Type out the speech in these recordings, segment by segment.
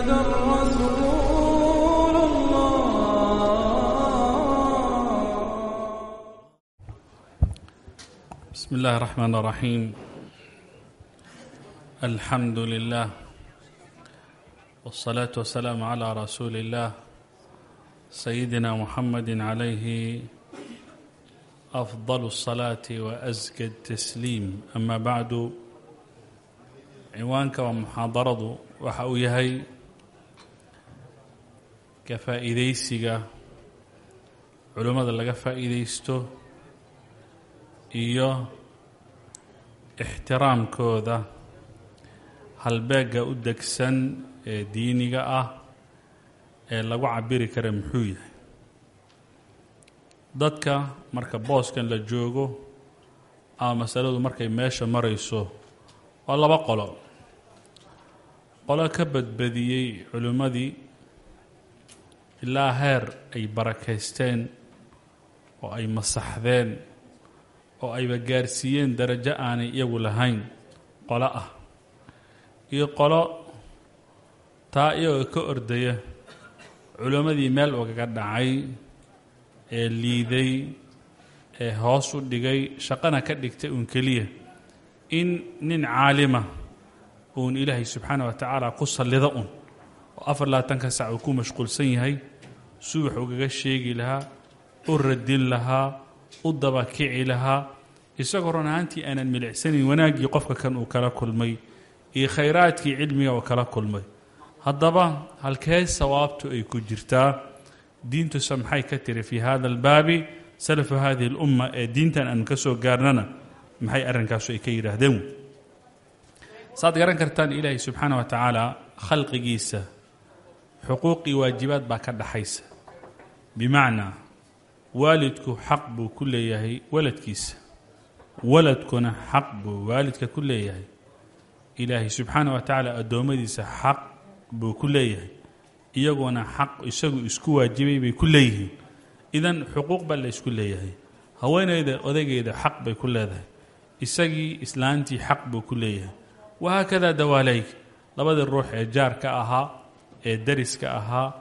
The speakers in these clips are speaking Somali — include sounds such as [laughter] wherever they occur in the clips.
رسول الله بسم الله الرحمن الرحيم الحمد لله والصلاة والسلام على رسول الله سيدنا محمد عليه أفضل الصلاة وأزكى التسليم أما بعد ciwaanka waa muxaadaradu waxa uu yahay ka faa'iidaysiga culimmada laga faa'iidaysto iyo ixtiraamkooda halbeegga u degsan ee diiniga ah ee lagu cabiri kara muxuu yahay. Dadka marka booskan la joogo ama masaladu markay meesha marayso waa laba qolo. Qolo ka badbadiyey culimmadii ilaa heer ay barakaysteen oo ay masaxdeen oo ayba gaarsiiyeen darajo aanay iyagu lahayn. Qolo ah. Iyo qolo taa iyagoo ka ordaya culimmadii meel ugaga dhacay ee liiday ee hoos u dhigay shaqana ka dhigtay uun keliya. In nin caalima uun ilaahay subxaana wa tacaala ku sallido un oo afar labaatanka sac uu ku mashquulsan yahay subax ugaga sheegi lahaa u radin lahaa u dabakici lahaa. Isagoo run ahaantii aanan milicsanayn wanaaggii qofka kan uu kala kulmay iyo khayraadkii cilmiga uu kala kulmay. Haddaba halkee sawaabtu ay ku jirtaa. Diintuse maxay ka tiri fii hada albaabi? Salafu hadihi اlumma ee diintan aanu ka soo gaarnana maxay arrinkaasu ay ka yidhaahdeen? Saad garan kartaan ilaahay subxaana wa tacaala khalqigiisa xuquuqii waajibaad baa ka dhaxaysa bimacnaa waalidku xaq buu ku leeyahay waladkiisa waladkuna xaq buu waalidka ku leeyahay. Ilaahay subxaana wa tacaala addoommadiisa xaq buu ku leeyahay. Iyaguna xaq isagu isku waajibay bay ku leeyihiin. Idan xuquuq baa la ysku leeyahay. Haweeneyda odaygeeda xaq bay ku leedahay. Isagii islaantii xaq buu ku leeyahay. Wahaakadaa dawaaleyg. Labadii ruux ee jaarka ahaa ee dariska ahaa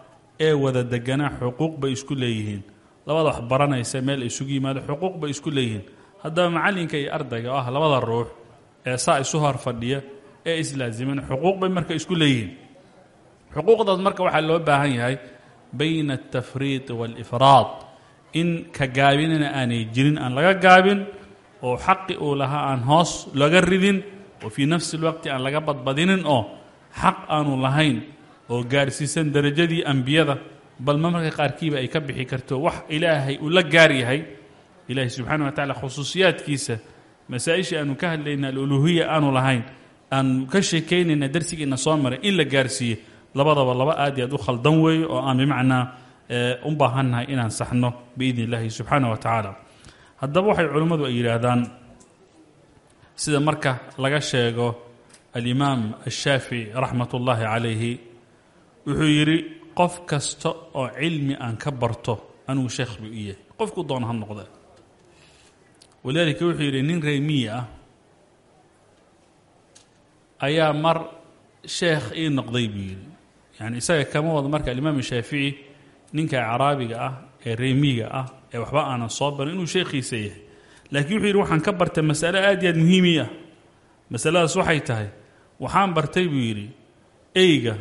ee wada deganaa xuquuq bay isku leeyihiin. Labada wax baranaysa meel isugu yimaado xuquuq bay isku leeyihiin. Haddaba macallinka iyo ardayga oo ah labada ruux ee saa isu hor fadhiya ee islaasiman xuquuq bay marka isku leeyihiin. Xuquuqdaas marka waxaa loo baahan yahay bayna altafriiqi waalifraad in ka gaabinana aanay jirin aan laga gaabin oo xaqi uu lahaa aan hoos laga ridin oo fii nafsi lwaqti aan laga badbadinin oo xaq aanu lahayn oo gaarsiisan derajadii ambiyada bal ma marka qaarkiiba ay ka bixi karto wax ilaahay uu la gaar yahay. Ilaahay subxaana wa tacala khusuusiyaadkiisa masaa-ishii aanu ka hadlayna aluluhiya aanu lahayn aanu ka sheekaynayna darsigiina soo maray in la gaarsiiye labadaba laba aad iyo aad u khaldan weeye oo aan bimacnaa u baahannahay inaan saxno biidni illaahi subxaana wa tacaala haddaba waxay culimmadu ay yidhaahdaan sida marka laga sheego alimaam ashaafici raxmat ullaahi calayhi wuxuu yidhi qof kasta oo cilmi aan ka barto anugu sheekh buu i qofku doona ha noqde walidaalika wuxuu yidhi nin reemiya ah ayaa mar sheekh ii noqday buu yidhi. Yani isaga kama wado marka alimaam shaafici ninka caraabiga ah ee reemiga ah ee waxba aanan soo barin inuu sheekhiisa yahay. Laakiin wuxuu yidhi waxaan ka bartay masale aad iyo aad muhiimi ah. Masaladaas waxay tahay. Waxaan bartay buu yidhi eyga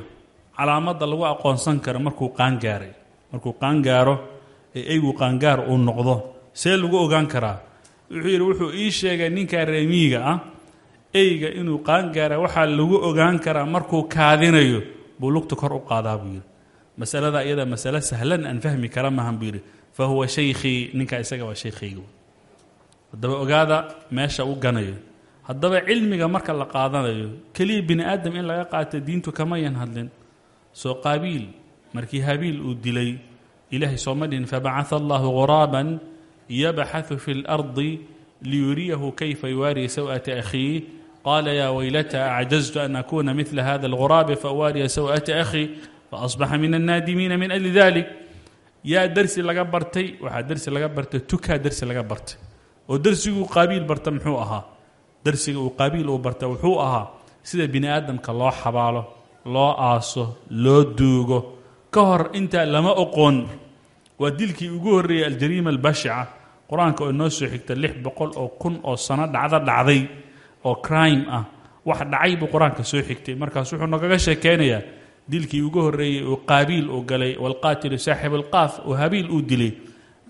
calaamadda lagu aqoonsan karo markuu qaangaaray markuu qaangaaro ee eygu qaangaar uu noqdo see lagu ogaan karaa. Wuxuu yidhi wuxuu ii sheegay ninka reemiiga ah eyga inuu qaangaara waxaa lagu ogaan karaa markuu kaadinayo. Buu lugta kor u qaadaa buu yidhi. Masalada iyada masale sahlan aan fahmi kara maahan buu yidhi. Fa huwa shaykhii ninkaa isaga waa shaykhayga haddaba ogaada meesha u ganayo. Haddaba cilmiga marka la qaadanayo keliya bini aadam in laga qaato diintu kamayan hadlin soo qaabiil markii habiil uu dilay ilaahay sooma dhihin fabacaa allahu ghuraaban yabxaثu fi اlardi liyuriyahu kayfa yuwaariya saw'ata akhiih qaala yaa waylata acjaztu an akuna midla hada اlghuraabi fauwaariya saw'ata akhii faasbaxa min annaadimiina min ajli dalik yaa dersi laga bartay waxaa dersi laga bartay tukaa dersi laga bartay oo dersiguu qaabiil barta muxuu ahaa dersiga uu qaabiil uu barta wuxuu ahaa sida bini aadamka loo xabaalo loo aaso loo duugo. Ka hor intaa lama oqoon. Waa dilkii ugu horreeyey aljariima albashica. Qur'aanka oo inoo soo xigta lix boqol oo kun oo sano dhacdo dhacday oo crime ah. Wax dhacay buu qur'aanka soo xigtay. Markaas wuxuu nagaga sheekeynayaa dilkii ugu horreeyey oo qaabiil uu galay walqaatilu saaxib alqaaf oo habiil uu dilay.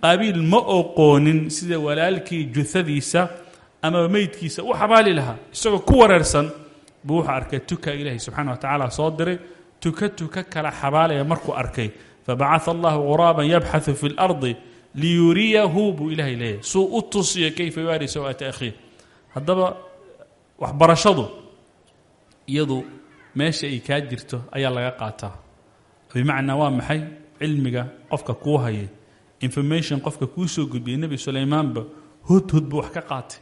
Qaabiil ma oqoonin sida walaalkii juhadiisa ama meydkiisa u xabaali lahaa isagoo ku wareersan buu wuxuu arkay tuka ilaahay subxana wa tacaala soo diray. Tuka tuka kala xabaalaya markuu arkay. Fabacaa allahu quraaban yabxaثu fi اlardi liyuriyahu buu ilaahay leeyahay. Suu u tusiyo kayfa yuwaari sawaata akhiih. Haddaba waxbarashadu iyadu meesha ay kaa jirto ayaa laga qaataa. Bimacnaa waa maxay? Cilmiga qofka kuu hayay. Information qofka kuu soo gudbiyey nebi sulaymaanba hudhud buu wax ka qaatay.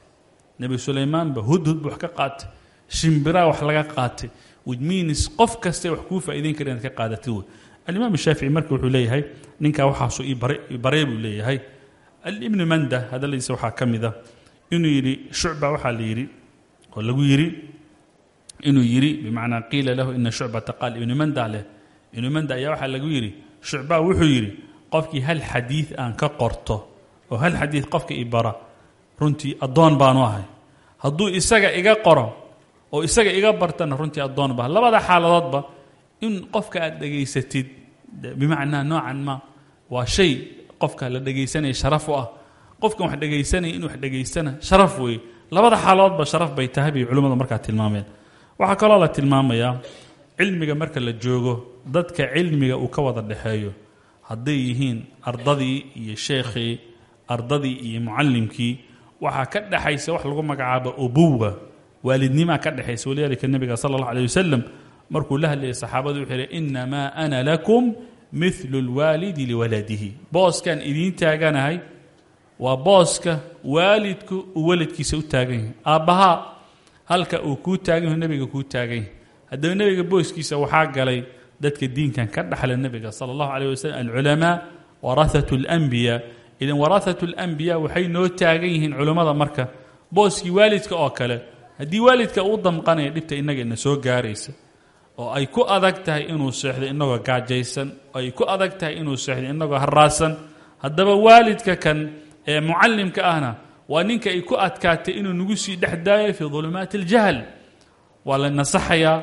Nebi sulaymaanba hudhud buu wax ka qaatay shimbiraa wax laga qaatay. Means qof kaste wax kuu faa'idayn kara inaad ka qaadatid wey alimaam shaafici marka wuxuu leeyahay ninkaa waxaasuu ii barey buu leeyahay. Ibni manda hadalladiisa waxaa ka mid a inuu yidhi shucba waxaa la yidhi oo lagu yidhi inuu yidhi bimacnaa qiila lahu ina shucbata qaal ibni manda leh ibni manda ayaa waxaa lagu yidhi shucba wuxuu yidhi qofkii hal xadiid aan ka qorto oo hal xadiid qofka i bara runtii addoon baanu ahay. Hadduu isaga iga qoro oo isaga iga bartana runtii addoon baa labada xaaladoodba in qofka aad dhegaysatid bimacnaa noocan ma waa shay qofka la dhegaysanaya sharaf u ah. Qofkan wax dhegaysanaya in wax dhegaystana sharaf weeye. Labada xaaladoodba sharaf bay tahay bay culimmadu markaa tilmaameen. Waxaa kaloo la tilmaamayaa cilmiga marka la joogo dadka cilmiga uu ka wada dhexeeyo hadday yihiin ardadii iyo sheekhii ardadii iyo mucallimkii waxaa ka dhexaysa wax lagu magacaabo ubuwa waalidnimaa ka dhexaysa walidaalika nebiga sala allah alay wasalam markuu la hadlayay saxaabadu wuxuu yidhi inamaa ana lakum midlu lwaalidi liwaladihi. Booskan idiin taaganahay waa booska waalidku uu waladkiisa u taagan yahay. Aabbahaa halka uu kuu taagan yaho nebiga kuu taagan yahay. Haddaba nebiga booskiisa waxaa galay dadka diinkan ka dhaxla nebiga sala allahu calayh wasalam alculamaa warahatu alanbiyaa idan warahatu alanbiyaa waxay noo taagan yihiin culummada marka. Booskii waalidka oo kale haddii waalidka uu damqanaya dhibta innaga ina soo gaaraysa oo ay ku adag tahay inuu seexdo innagoo gaajaysan oo ay ku adag tahay inuu seexdo innagoo haraasan haddaba waalidka kan ee mucallimka ahna waa ninka ay ku adkaatay inuu nagu sii dhex daayo fii dulumaati aljahl waa layna saxayaa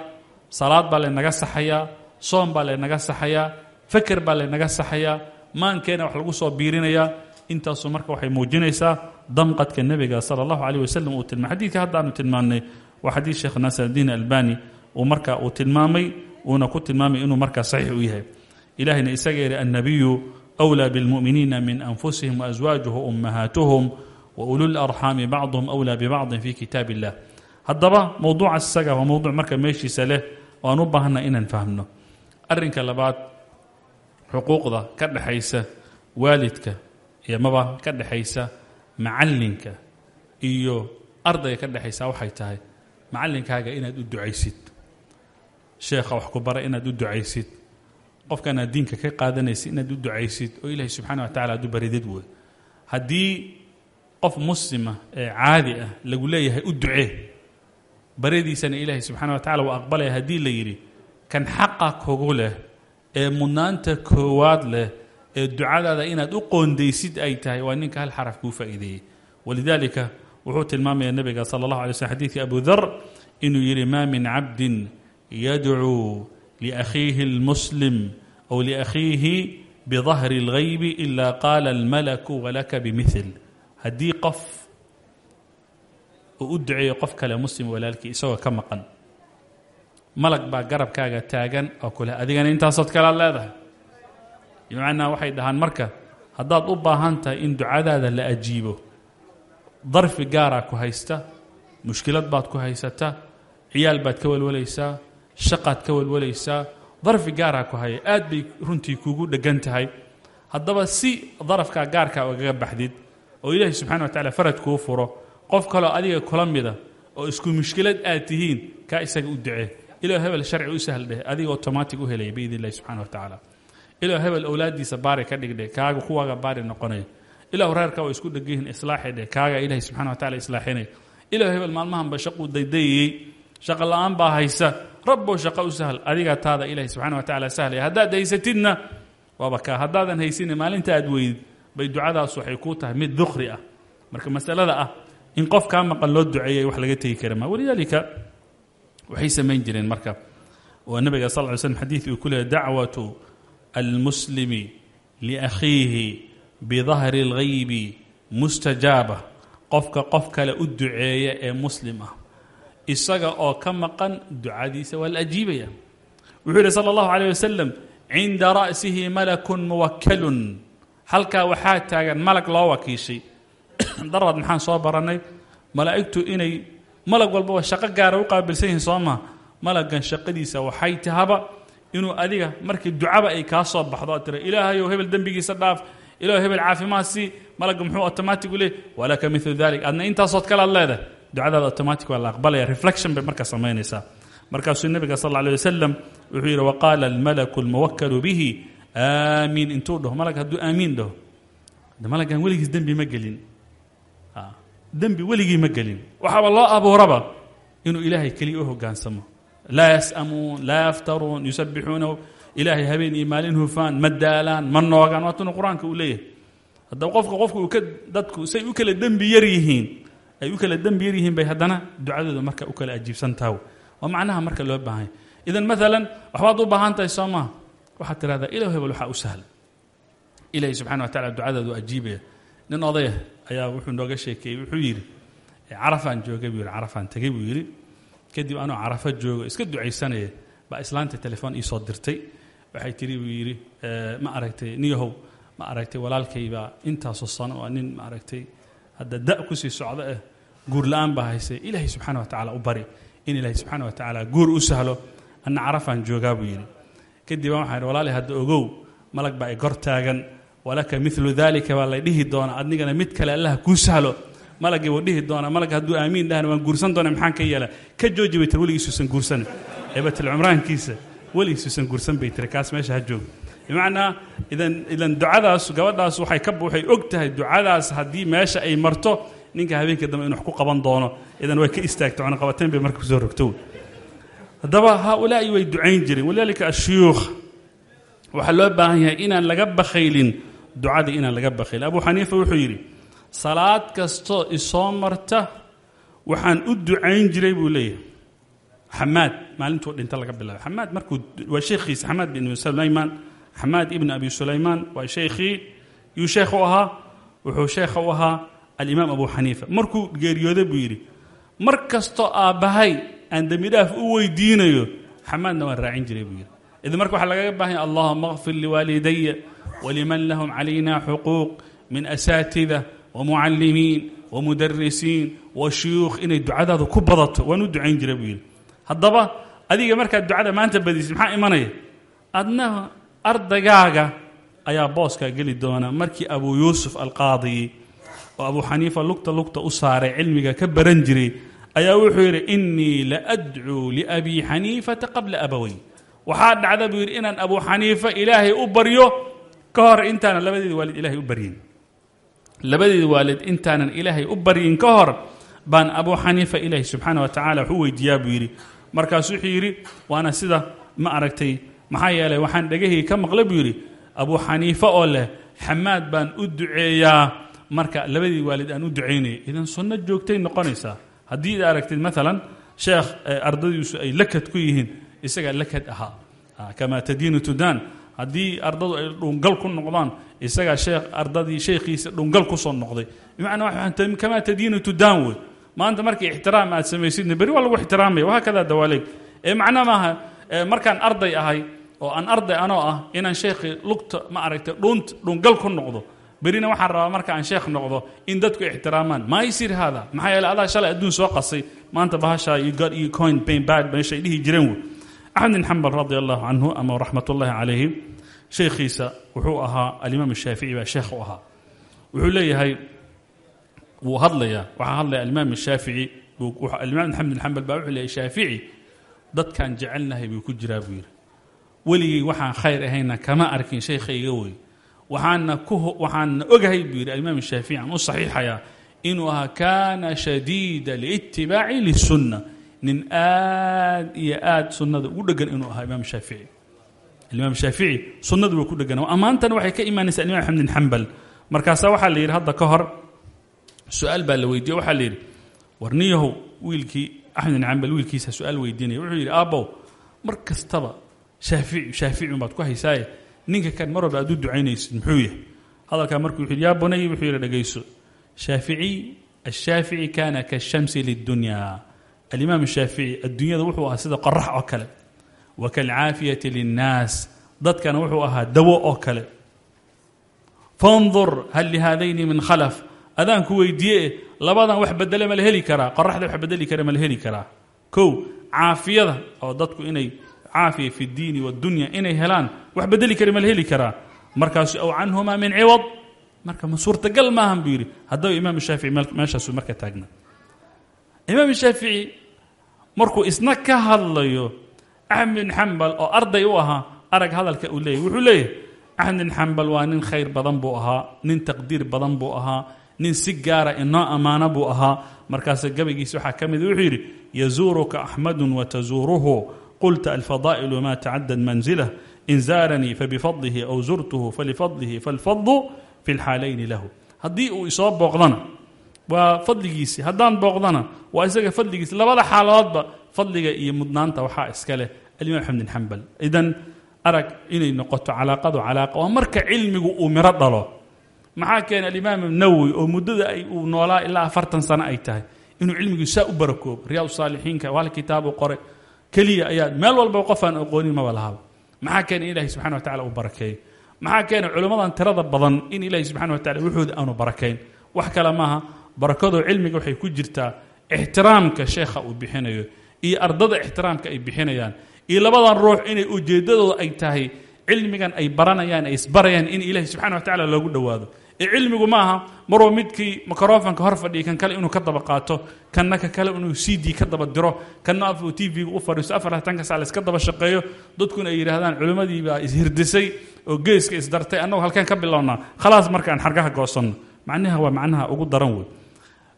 salaad baa laynaga saxayaa soom baa laynaga saxayaa feker baa laynaga saxayaa maankeena wax lagu soo biirinayaa intaasu marka waxay muujinaysaa damqadka nebiga sala allahu caleyh wasalam uu tilmay xadiidka hadda aanu tilmaannay waa xadiid sheekh naasirdiin albani uu marka uu tilmaamay uuna ku tilmaamay inuu markaa saxiix u yahay ilahayna isaga yihi annabiyu أwlى bاlmuؤminiina min anfusihim وأزwaaجuhu ummahaatuhum waulu larxaami bacduhum أwlى bibacضin fi kitaab اllah haddaba mowduucaas isaga waa mowduuc marka meeshiisa leh oo aan u baahanna inaan fahmno arrinka labaad xuquuqda ka dhexaysa waalidka iyo maba ka dhexaysa macallinka iyo ardayga ka dhexaysa waxay tahay macallinkaaga inaad u ducaysid. Sheekha wax ku bara inaad u ducaysid. Qofkanaad diinka ka qaadanaysid inaad u ducaysid oo ilaahay subxana wa tacala aad baridid wey haddii qof muslima ee caadi ah lagu leeyahay u ducee baradiisana ilaahay subxana wa tacala waa aqbalaya haddii la yidhi kan xaqa kugu leh ee mudnaanta koowaad leh ee ducadaada inaad u qoondaysid ay tahay waa ninka hal xaraf kuu faa'iideeyey. Walidaalika wuxuu tilmaamaya nebiga sala allahu alay slm xadidkii abu dar inuu yidhi ma min cabdin yadcuu liakhiihi اlmuslim aw liakhiihi bidahri اlghaybi ila qaala almalaku walaka bimil haddii qof uu u duceeyo qof kale muslim walaalkii isagoo ka maqan malag baa garabkaaga taagan oo kule adigana intaasood kalaad leedahay bimacnaa waxay dhahaan marka haddaad u baahan tahay in ducadaada la ajiibo darfi gaaraa ku haysta mushkilad baad ku haysata ciyaal baad ka walwalaysaa shaqaad ka walwalaysaa darfi gaaraa ku haya aad bay runtii kugu dheggan tahay. Haddaba si darafkaa gaarkaa ogaga baxdid oo ilaahay subxana wa tacala farad kuu furo qof kaloo adiga kula mida oo isku mushkilad aad tihiin kaa isaga u ducee ilaa hebel sharci u sahl dheh adiga otomatic u helaya biidn subxana wa tacaala ilaa hebel owlaaddiisa baari ka dhigdheh kaaga kuwaaga baari noqonaya ilahu reerka waa isku dhegihin islaaxi dheh kaaga ilahi subxana wa tacala islaaxinaya ilahu hebel maalmahanba shaquu daydayayey shaqa la'aan baa haysa rabbow shaqo u sahl adigaa taada ilahi subxana wa tacala sahlaya haddaad haysatidna waaba kaa haddaadan haysinin maalinta aad weydid bay ducadaas waxay kuu tahay mid dukri ah marka masalada ah in qof kaa maqan loo duceeyay wax laga tegi kara ma walidaalika waxay samayn jireen marka oo nabiga sal ly slm xadiid uu ku leeyay dacwatu almuslimi liakhiihi bidahri اlghaybi mustajaaba qofka qof kale u duceeya ee muslim ah isaga oo ka maqan ducadiisa waa la ajiibaya wuxuu yihi salى اllahu عalيه wasalam cinda ra'sihi malakun muwakalun halkaa waxaa taagan malag loo wakiishay daraad maxaan soo barannay malaa'igtu inay malag walbaba shaqo gaara u qaabilsan yihiin soo maa malagan shaqadiisa waxay tahaba inuu adiga markii ducaba ay kaa soo baxdo aad tira ilaahayow hebel dembigiisa dhaaf ilahay hebel caafimaad sii malagga muxuu automatic u leey walaka milu dalik adna intaasood kale ad leedahay ducadaada automatic waa la reflection bay marka samaynaysaa. Markaasuu nebiga sal alay wasalam wuxuu yidhi waqaala almalaku almuwakalu bihi aamiin. Intuu dhaho malag hadduu aamiin dhaho malaggan weligiis dembi ma gelin. Dembi weligii ma gelin. Waxaaba loo abuuraba inuu ilaahay keliya u hogaansamo laa yas'amuun laa yaftaruun yusabixuunahu ilaahay habeen iyo maalin hufaan ma daalaan ma noogaan waatuna qur'aanka uu leeyahay haddaba qofka qofka uu ka dadku say u kala dembi yar yihiin ay u kala dembi yar yihiin bay haddana ducadooda marka u kala ajiibsantaha waa macnaha marka loo baahanya idan maalan waxbaad u baahan tahay soo maha waxaad tidhahdaa ilah hebel waxaa u sahla ilaahay subxana kadib anoo carafo joogo iska ducaysanaya baa islaanta telefoon iisoo dirtay. Waxay tidhi buu yidhi ma aragtay niyahow ma aragtay walaalkaybaa intaasoo sano waa nin ma aragtay hadda da ku sii socdo eh guur la'aan baa haysay. Ilaahay subxaana wa tacaala u bari in ilaahay subxaana wa tacaala guur u sahlo anna carafaan joogaa buu yidhi. Kadib baan waxaan idhi walaali hadda ogow malag baa i gor taagan. Walaka milu dalika baa lay dhihi doonaa. Adnigana mid kale allaha kuu sahlo malagii wuu dhihi doonaa. Malag hadduu aamiin dhahna waan guursan doona maxaan ka yeela ka jooji bay tiri weligiisuusan guursan. Eebatilcumraankiisa weligiisuusan guursan bay tiri kaas meesha ha joogo. Bimacnaa idan idan ducadaas gabadhaas waxay ka waxay og tahay ducadaas haddii meesha ay marto ninka habeenka dambe inu wax ku qaban doono. Idan way ka istaagta cunaqabateyn bay marka ku soo rogto haddaba haaulaa'i way ducayn jireen. Walidaalika ashuyuukh waxaa loo baahan yahay inaan laga bakhaylin ducada inaan laga bakhaylin. Abu xaniifa wuxuu yidhi salaad kastoo isoo marta waxaan u ducayn jiray buu leeyahay. Xamaad maalintuu dhinta laga bilaabay. Xamaad markuu waa sheekhiisa xamaad bin sulaymaan xamaad ibn abi sulaymaan waa sheekhii. Yuu sheekh u ahaa wuxuu sheekha u ahaa alimaam abu xaniifa markuu geeriyooday buu yidhi mar kastoo aabbahay aan dembi dhaaf u weydiinayo xamaadna waan raacin jiray buu yidhi. Idan marka waxaa lagaga baahanya allahuma kfir liwaalidaya waliman lahum calayna xuquuq min asaatida wamucalimiin wamudarisiin washuyuukh inay ducadaadu ku badato waan u ducayn jiray buu yidhi haddaba adiga markaad ducada maanta badisid maxaa imanaya adna ardaygaaga ayaa booskaa geli doona markii abuu yuusuf alqaadiyi oo abuu xaniifa lugta lugta u saaray cilmiga ka baran jiray ayaa wuxuu yidhi innii la adcuu liabii xaniifata qabla abawey waxaa dhacda buu yidhi inaan abuu xaniifa ilaahay u baryo ka hor intaanan labadeeda waalid ilaahay u baryin labadeeda waalid intaanan ilaahay u baryin ka hor baan abuu xaniifa ilaahay subxaana wa tacala wax u weydiiyaa buu yidhi. Markaasu wuxuu yidhi waana sida ma aragtay. Maxaa yeelay waxaan dhegahii ka maqlay? buu yidhi. Abuu xaniife oo leh xamaad baan u duceeyaa. Marka labadii waalid aan u ducaynaya idan sunno joogtay noqonaysaa. Haddii ad aragtid maalan sheekh ardadiisu ay lakad ku yihiin isagaa lakad ahaa. Kamaa tadiinu tudaan haddii ardadu ay dhungal ku noqdaan isagaa sheekh ardadii sheekhiisa dhungal ku soo noqday. Bimacnaa waxaan kamaa tadiinu tudaan wey maanta markii ixtiraam aad samaysidna beri waa lagu ixtiraamaya wahaakadaa dawaaleeg. Ee macna maaha markaan arday ahay oo aan arday anoo ah inaan sheekhii lugta ma aragtay dhuunt dhungal ku noqdo berina waxaan rabaa marka aan sheekh noqdo in dadku ixtiraamaan. Maa yasir haada? Maxaa yeele adaa shalay adduun soo qasay? Maanta bahashaa iyo god iyo coin pain bad meeshay dhihi jireen wey axmed bin xambal radi allahu canhu ama raxmat ullahi calayhi sheekhiisa wuxuu ahaa alimaam shaafici baa sheekh u ahaa. Wuxuu leeyahay wuu hadlayaa waxaa hadlaya alimaam shaafici alimaam axmed bin xambal baa wuxuu leeyahay shaafici dadkaan jecelnahay buu ku jiraa buu yidhi. Weligay waxaan khayr ahayna kama arkin shaykhayga wey waxaana ku waxaana ogahay buu yidhi. Alimaam shaafici aan u saxiixayaa inuu ahaa kaana shadiida liitibaaci lisunna nin aad iyo aad sunnada ugu dhegan inuu ahaa imaam shaafici alimaam shaafici sunnadu waa ku dhegana ammaantana waxay ka imaanaysaa imaam axmed bin xambal. Markaasaa waxaa la yidhi hadda ka hor su'aal baa la weydiiye waxaa la yidhi warniyahow wiilkii axmed bin xambal wiilkiisa su'aal weydiinaya. Wuxuu yidhi aabbow mar kastaba shaafici shaafici baad ku haysaaye. Ninka kan mar walba aad u ducaynaysid muxuu yahay. Hadalkaa markuu wuxuu yidhi yaa bunay wuxuu yidhi dhegayso shaafici ashaafici kaana kashamsi lidunya alimaam shaafici adduunyada wuxuu ahaa sida qorax oo kale. Wa kalcaafiyati linnaas dadkana wuxuu ahaa dawo oo kale. Fandur hal lihaadayni min khalaf. Adaan ku weydiiye labadan wax bedele ma la heli karaa qoraxda wax bedeli kara ma la heli karaa. Kow caafiyada oo dadku inay caafiya fi اdiini wاdunya inay helaan wax bedeli kara ma la heli karaa. Markaasu aw canhuma min ciwad. Marka ma suurtagal maahan buu yidhi. Haddaba imaam shaafici meeshaasu marka taagna. Imaam shaafici markuu isna ka hadlayo axmed bin xambal oo arday u ahaa arag hadalka uu leeyahy wuxuu leeyahay axmed bin xambal waa nin khayr badan buu ahaa nin taqdiir badan buu ahaa nin si gaara inoo ammaano buu ahaa. Markaase gabaygiisa waxaa ka mida wuxuu yidhi yazuuruka axmadu watazuuruhu qulta alfadaa'ilu ma tacadad manzilah in zaaranii fabifadlihi aw zurtuhu falifadlihi falfadlu fi lxaalayni lahu. Haddii uu isoo booqdana waa fadligiisi. Haddaan booqdana waa isaga fadligiisi. Labada xaaladoodba fadliga iyo mudnaanta waxaa iska leh. Alimaam axmed bin xambal idan arag inay noqoto calaaqadu calaaqa waa marka cilmigu uu miro dhalo. Maxaa keena alimaam nawowi oo muddada ay uu noolaa ilaa afartan sano ay tahay inuu cilmigu saa u barakoobo riyaad saalixiinka wal kitaabu qore keliya ayaa meel walba qofaan aqoonin maba lahaba maxaa keena in ilahi wa tacala uu barakeeyo? Maxaa keena culimmadan tirada badan in ilaahi subxana wa tacala wuxooda aanu barakayn? Wax kale maaha barakadoo cilmiga waxay ku jirtaa ixtiraamka sheekha uu bixinayo iyo ardada ixtiraamka ay bixinayaan iyo labadan ruux inay ujeeddadooda ay tahay cilmigan ay baranayaan ay isbarayaan in ilaahi subxana wa tacala loogu dhowaado. Ee cilmigu ma aha marwa midkii microfonka hor fadhiya kan kale inuu ka daba qaato kanna ka kale inuu c d ka daba diro kanna afuu t v-ga u fadhiisto afartanka saa la iska daba shaqeeyo dadkuna ay yidhaahdaan culimmadii baa ishirdisay oo geeska isdartay annagu halkeen ka bilownaa khalaas markaan xargaha goosanno. Macnaha waa macnaha ugu daran wey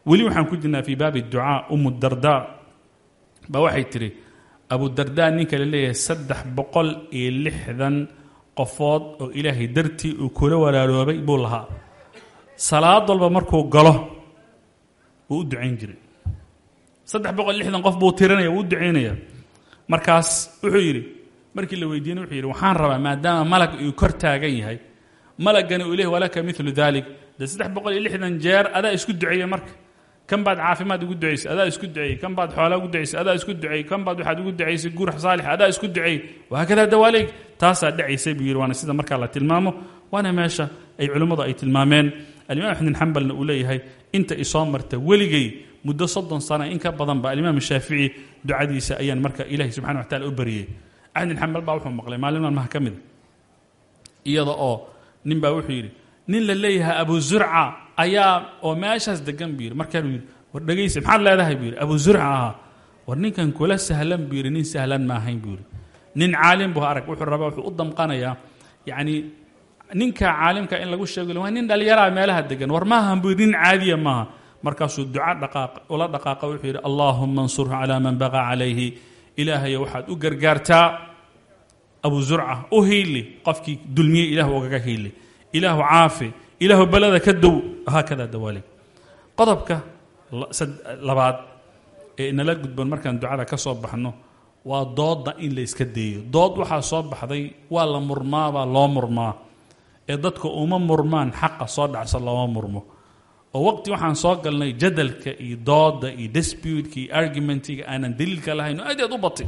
weli waxaan ku jirnaa fii baabi ducaa umu dardaa baa waxay tidhi abudardaa ninka la leeyahay saddex boqol iyo lixdan qofood oo ilaahay dartii uu kula walaaloobay buu lahaa. Salaad walba markuu galo wuu u ducayn jiray. Saddex boqol lixdan qof buu tirinaya wuu u markaas wuxuu yidhi markii la weydiiyena wuxuu yidhi waxaan rabaa maadaama malag uu kor taagan yahay malagani uu leeyahy walaka milu dalik dee saddex boqol iyo lixdan jeer adaa isku duceeya marka kan baad caafimaad ugu ducaysay adaa isku duceeyey kan baad xoolaa ugu ducaysay adaa isku duceeyey kan baad waxaad ugu ducaysay guur saalix adaa isku duceeyey wahaakadaa dawaaleeg. Taasaa dhacaysay buu yidhi waana sida markaa la tilmaamo. Waana meesha ay culimmadu ay tilmaameen. Alimaam axmed bin xambalna uu leeyahay inta isoo marta weligay muddo soddon sana in ka badanba alimaam shaafici ducadiisa ayaan marka ilahi subxana wa tacala u bariyey. Axmed bin baa wuxuu maqlay maalin maalmaha ka iyada oo nin baa wuxuu yidhi nin la leeyahay abu zurca ayaa oo meeshaas degan buu yidhi markaanuu yidhi war dhegaysa maxaad leedahay? Buu yidhi abu zurca ahaa. War ninkan kula sahlan buu yidhi nin sahlan ma ahayn buu yidhi. Nin caalim buu arag wuxuu rabaa wuxuu u damqanayaa. Yacni ninka caalimka in lagu sheego waa nin dhallinyaraha meelaha degan. War maahan buu yidhi nin caadiya maaha markaasuu duca dhaqaaq ula dhaqaaqa wuxuu yidhi allaahuma ansurhu calaa man baqa calayhi. Ilaahayo waxaad u gargaartaa abu zurca u hiili qofkii dulmiyey ilahu ogaga hiili ilaahu caafi ilaahu beleda ka dow haakada dawaale qodobka labaad ee inala gudban markaan ducada ka soo baxno waa doodda in la iska deeyo. Dood waxaa soo baxday waa la murmaabaa loo murmaa. Ee dadka uma murmaan xaqa soo dhacsa looma murmo. Oo waqti waxaan soo galnay jadalka iyo doodda iyo disputka iyo argumentiga aanan daliilka lahayn oo aad aad u batay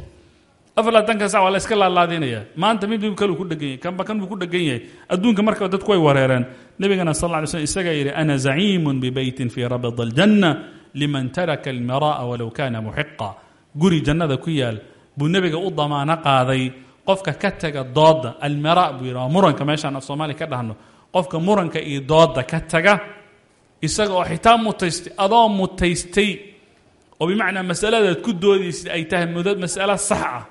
afarlaatanka sac waa la iska laalaadinaya. Maanta mid mid kaluu ku dhegan yahay kanba kan ku dhegan adduunka marka dadku way wareereen nebigana sal lla ly slm isagaa yidhi ana zaciimun bibeytin fii rabid aljanna liman taraka almira'a walow kana muxiqa guri jannada ku yaal buu nebiga u damaano qaaday. Qofka ka taga doodda almira buu yidhi waa muranka meeshaan af soomaaliya ka dhahno. Qofka muranka iyo doodda ka taga isaga oo xitaa mutaystay adoo mutaystay oo bimacnaa masaladaad ku doodaysid ay tahay masalo sax ah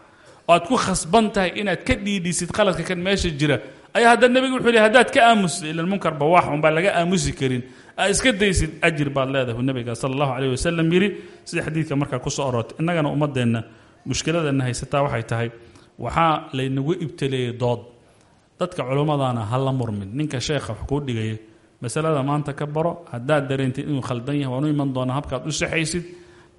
oo aad ku khasban tahay inaad ka dhiidhisid khaladka kan meesha jira. Ayaa haddana nebiga wuxuu yidhi haddaad ka aamusid ila munkar bawaax unbaa laga aamusi karin. Aa iska daysid ajir baad leedahay nabiga sala allahu calayh wasalam yidhi. Sida xadiidka markaa ku soo aroortay innagana ummaddeenna mushkiladana haysataa waxay tahay. Waxaa laynagu ibtaleeyey dood. Dadka culummadana ha la murmin. Ninka sheekha wax kuu dhigaya masalada maanta ka baro haddaad dareentid inuu khaldan yahay waanu iman doonaa habkaad u saxaysid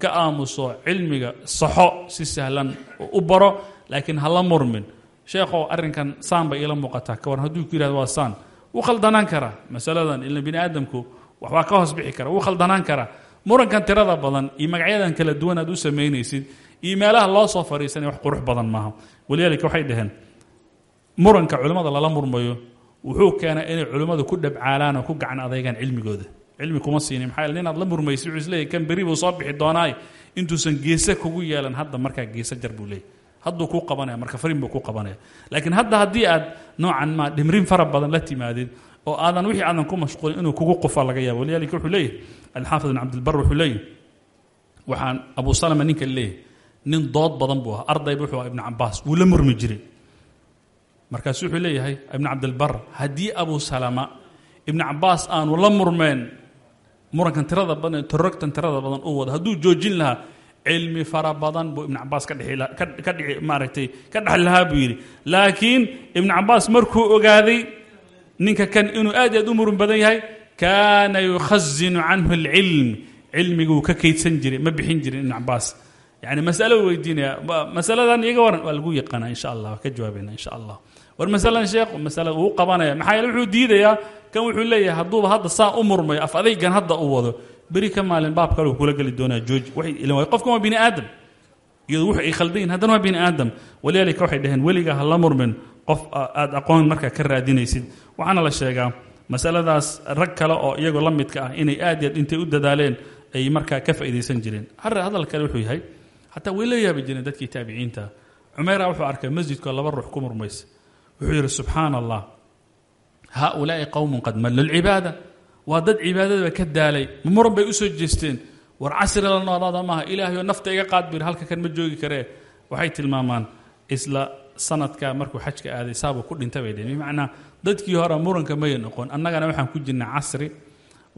ka aamuso cilmiga saxo si sahlan u baro laakiin ha la murmin. Sheekhow arrinkan saan bay iila muuqataa. Ka waran hadduu ku yihahdo waa saan. Wuu khaldanaan karaa masaladan ila bini aadamku waxbaa ka hoos bixi kara wuu khaldanaan karaa. Murankan tirada badan iyo magacyadan kala duwan aad u samaynaysid iyo meelaha loo soo fadhiisanaya wax qurux badan maaha. Walidaalika waxay dhaheen muranka culimmada lala murmayo wuxuu keenay inay culimmadu ku dhabcaalaan oo ku gacan adaygaan cilmigooda. Cilmi kuma siinin. Maxaa yeele ninaad la murmaysid wuxuu isleeyahy kan beri buu soo bixi doonaay intuusan geese kugu yeelan hadda markaa geese jar buu leeyahy hadduu kuu qabanaya marka farin buu kuu qabanaya laakiin hadda haddii aad noocan ma dhimrin fara badan la timaadid oo aadan wixii aadan ku mashquulin inuu kugu qufa laga yaabo. Walidaalika wuxuu leeyahy alxaafid bin cabdilbar wuxuu leeyahy waxaan abu salama ninka leeyahy nin dood badan buu ahaa ardayba wuxuu ahaa ibnu cabaas wuu la murmi jiray. Markaasu wuxuu leeyahay ibnu cabdilbar haddii abu salama ibnu cabaas aanu la murmeen murankan tirada badan torogtan tirada badan uu wado hadduu joojin lahaa cilmi fara badan buu ibnu cabaas ka dhii ka dhici maaragtay ka dhexli lahaa buu yidhi. Laakiin ibnu cabaas markuu ogaaday ninka kan inuu aad aad u muran badan yahay kaana yukhazinu canhu alcilm. Cilmiguu ka kaydsan jiray ma bixin jirin ibnu cabaas. Yani masalo weydiinaya masaladan iga waran waa lagu yaqaanaa insha allah waa ka jawaabayna insha allah. War masalan sheekh masala uu qabanaya maxaa wuxuu diidayaa kan wuxuu leeyahay hadduuba hadda saa u murmayo af adaygan hadda u wado beri ka maalin baab kale uu kula geli doonaa jooji. Waxay ilan waay qofkan waa bini aadam. Iyadu wuxu ay khaldan yihiin haddana waa bini aadam. Walidaalika waxay dhaheen weliga ha murmin qof aad aqoon markaa ka raadinaysid. Waxaana la sheegaa masaladaas rag kale oo iyagoo la midka ah inay aad iyo aad intay u dadaaleen ay markaa ka faa'iidaysan jireen. Harre hadal kale wuxuu yahay xataa way la yaabi jireen dadkii taabiciinta. Cumeyra wuxuu arkay masjidkoo laba ruux ku murmaysa. Wuxuu yidhi subxaana allah haaulaa'i qowmun qad waa dad cibaadadaba ka daalay. Muran bay u soo jeesteen. War casri la noolaada maaha ilaahayoo nafta iga qaad bir halka kan ma joogi karee? Waxay tilmaamaan isla sanadka markuu xajka aaday saabuu ku dhinta bay dheheen bimacnaa dadkii hore muranka maya noqon annagana waxaan ku jirnaa casri.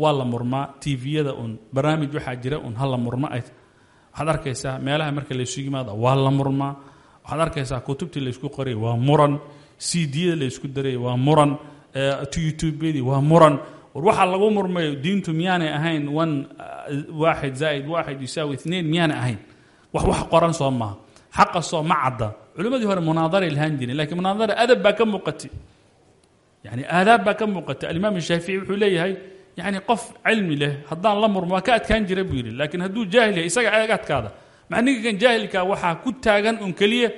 Waa la murmaa. Tviyada un barnaamij waxaa jira un ha la murma ay waxaad arkaysaa meelaha marka laysu yimaado waa la murmaa waxaad arkaysaa kutubtii laysku qorayay waa muran. Cdyada laysku darayay waa muran. Youtubeyadii waa muran war waxaa lagu murmayo diintu miyaanay ahayn one waaxid zaaid waaxid yusaawi inain miyaanay ahayn. Wax wax qoran soo maaha. Xaqa soo ma cadda. Culimmadii hore munaadaray lahaan jireen lakiin munaadara adab baa ka muuqatay. Yani aadaab baa ka muuqatay. Alimaam shaafici wuxuu leeyahay yani qof cilmi leh haddaan la murmo waa ka adkaan jira buu yidhi. Laakiin hadduu jaahil yahay isaga aga adkaada. Maca ninka kan jaahilka waxaa ku taagan un keliya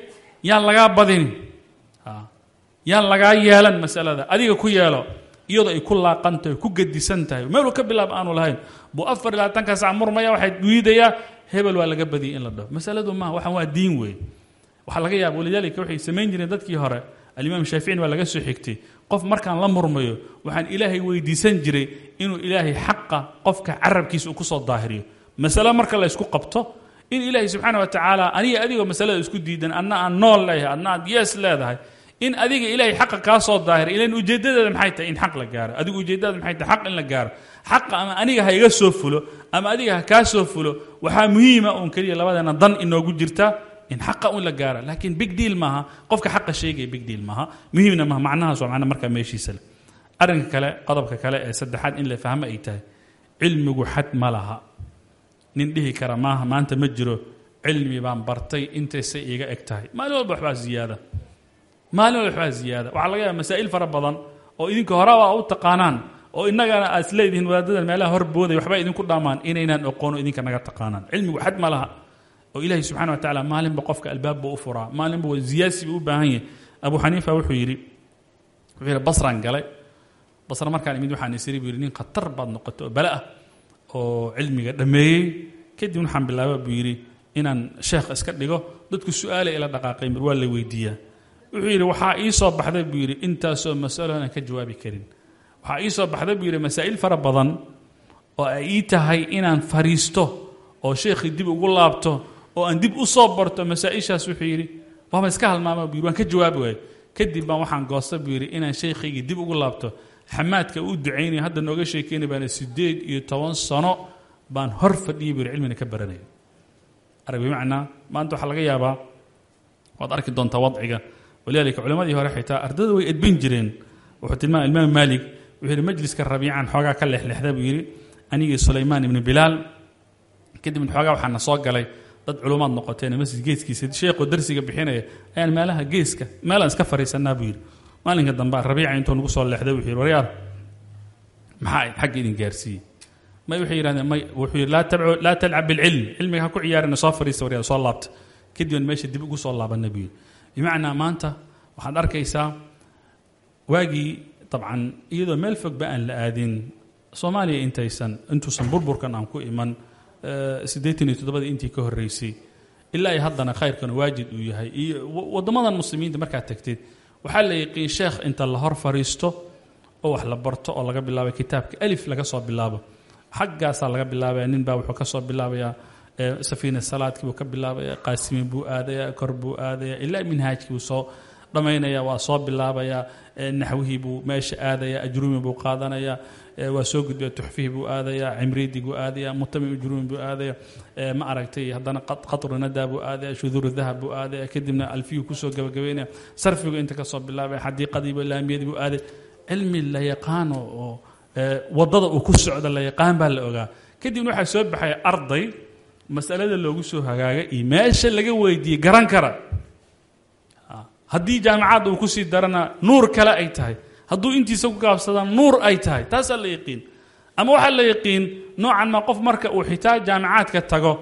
yaan lagaa badinin. Yaan lagaa yeelan masalada. Adiga ku yeelo iyadoo ay ku laaqan tahay ku gedisan tahay meeluu ka bilaab aanu lahayn buu afar iyo labaatanka sac murmaya waxay dhiidayaa hebel waa laga badiyay in la dhaho. Masaladu maaha waxaan waa diin weeye waxaa laga yaaba walidaalika waxay samayn jireen dadkii hore alimaam shaaficin waa laga soo xigtay qof markaan la murmayo waxaan ilaahay weydiisan jiray inuu ilaahay xaqa qofka carabkiisa uu ku soo daahiriyo. Masale marka la ysku qabto in ilaahay subxaana wa tacaala aniga adigoo masalada isku diidan adna aan nool leeyahay adna aad yees leedahay in adiga ilaahay xaqa kaa soo daahiray ilan ujeeddadeeda maxay tahay in xaq la gaaro? Adigu ujeeddada maxay tahay xaq in la gaaro? Xaqa ama aniga ha iga soo fulo ama adiga ha kaa soo fulo waxaa muhiima uun keliya labadeena dan inoogu jirta in xaqa un la gaara. Laakiin big deal maaha qofka xaqa sheegaya big deal maaha. Muhiimna maaha macnahaas waa macna markaa meeshiisa leh. Arrinka kale qodobka kale ee saddexaad in la fahmo ay tahay cilmigu xad ma laha. Nin dhihi kara maaha maanta ma jiro. Cilmi baan bartay intaysay iiga eg tahay? Maalin walba waxbaa ziyaada maalin walba waxbaa ziyaada. Waxaa laga yaaba masaa'il fara badan oo idinka horeba u taqaanaan oo innagana aad isleedihiin wadaadadan meelaha horbooday waxba idinku dhaamaan inaynaan oqoono idinka naga taqaanaan. Cilmigu xad ma laha oo ilaahay subxana wa tacala maalinba qofka albaabba u furaa maalinba waa buu u baahan yahay. Abu xaniifa wuxuu yidhi wuxuu yidhi basraan galay. Basra markaan imid waxaan isiri buu yidhi nin baad noqotay oo ah oo cilmiga dhammeeyey kadib waxaan bilaaba buu yidhi inaan sheekh iska dhigo dadku su'aalay ila dhaqaaqay mir waa la weydiiyaa wuxuu yidhi waxaa ii soo baxday buu yidhi intaasoo masalo aan ka jawaabi karin. Waxaa ii soo baxday buu yidhi masaa'il fara badan oo ay ii tahay inaan fariisto oo sheekhii dib ugu laabto oo aan dib u soo barto masaa-ishaas wuxuu yidhi. Waaba iska halmaama buu yidhi waan ka jawaabi waayo. Kadib baan waxaan goosta buu yidhi inaan sheekhaygii dib ugu laabto. Xamaadka uu ducaynaya hadda nooga sheekeynay baana siddeed iyo toban sano baan hor fadhiyay buu cilmina ka baranaya arag bimacnaa maanta waxaa laga yaabaa waad arki doontaa wadciga walidaalika culammadii hore xitaa ardada way edbin jireen. Wuxuu tilmaamay imaam maalik wuxuu yidhi majliska rabiican xoogaa ka leexleexda buu yidhi. Anigii sulaymaan ibnu bilaal kadibna xoogaa waxaana soo galay. Dad culumaad noqoteen masjid geeskiisa sheekoo darsiga bixinaya ayaan meelaha geeska meelaan iska fariisanaa buu yidhi. Maalinka dambe rabiica intuu nagu soo leexday wuxuu yidhi waryaar maxaa xagga idin gaarsiiyey? May waxay yidhahdeen may wuxuu yidhi laa talcab bilcilm cilmiga ha ku ciyaarina soo fariista soo laabta. Kadibna meesha dib ugu soo laabana buu yidhi bimacnaa maanta waxaad arkaysaa waagii dabcan iyadoo meel fogba aan la aadin. Soomaaliya intaysan intuusan burburkan aan ku iman siddeetan iyo toddobadii intii ka horreysay. Ilaa ay haddana khayrkan waajid uu yahay. Iyo waddamadan muslimiinta markaad tagtid waxaa la yaqiin sheekh inta la hor fariisto oo wax la barto oo laga bilaabo kitaabka alif laga soo bilaabo. Xaggaasaa laga bilaabaya nin baa wuxuu ka soo bilaabayaa safiina salaadkii buu ka bilaabaya qaasimiin buu aadaya kor buu aadaya ilaa minhaajkii buu soo dhammaynaya waa soo bilaabaya naxwihii buu meesha aadaya ajruumi buu qaadanaya waa soo gudbaya tuxfihii buu aadaya cimriidi buu aadaya mutami ujruumi buu aadaya ma aragtay haddana qatru nadaa buu aadaya shuduuru dahab buu aadaya kadibna alfiyuu ku soo gabagabaynaya sarfigu inta ka soo bilaabaya xadiiqadiiba laamiyadii buu aadaya cilmi la yaqaano oo waddada uu ku socdo la yaqaan baa la ogaa. Kadibna waxaa soo baxaya arday masalada loogu soo hagaaga iyo meesha laga weydiiyey garan kara. Haddii jaamacadda uu ku sii darana nuur kale ay tahay. Hadduu intiisa ku gaabsadana nuur ay tahay. Taasaa la yaqiin ama waxaa la yaqiin noocan ma qof marka uu xitaa jaamacaadka tago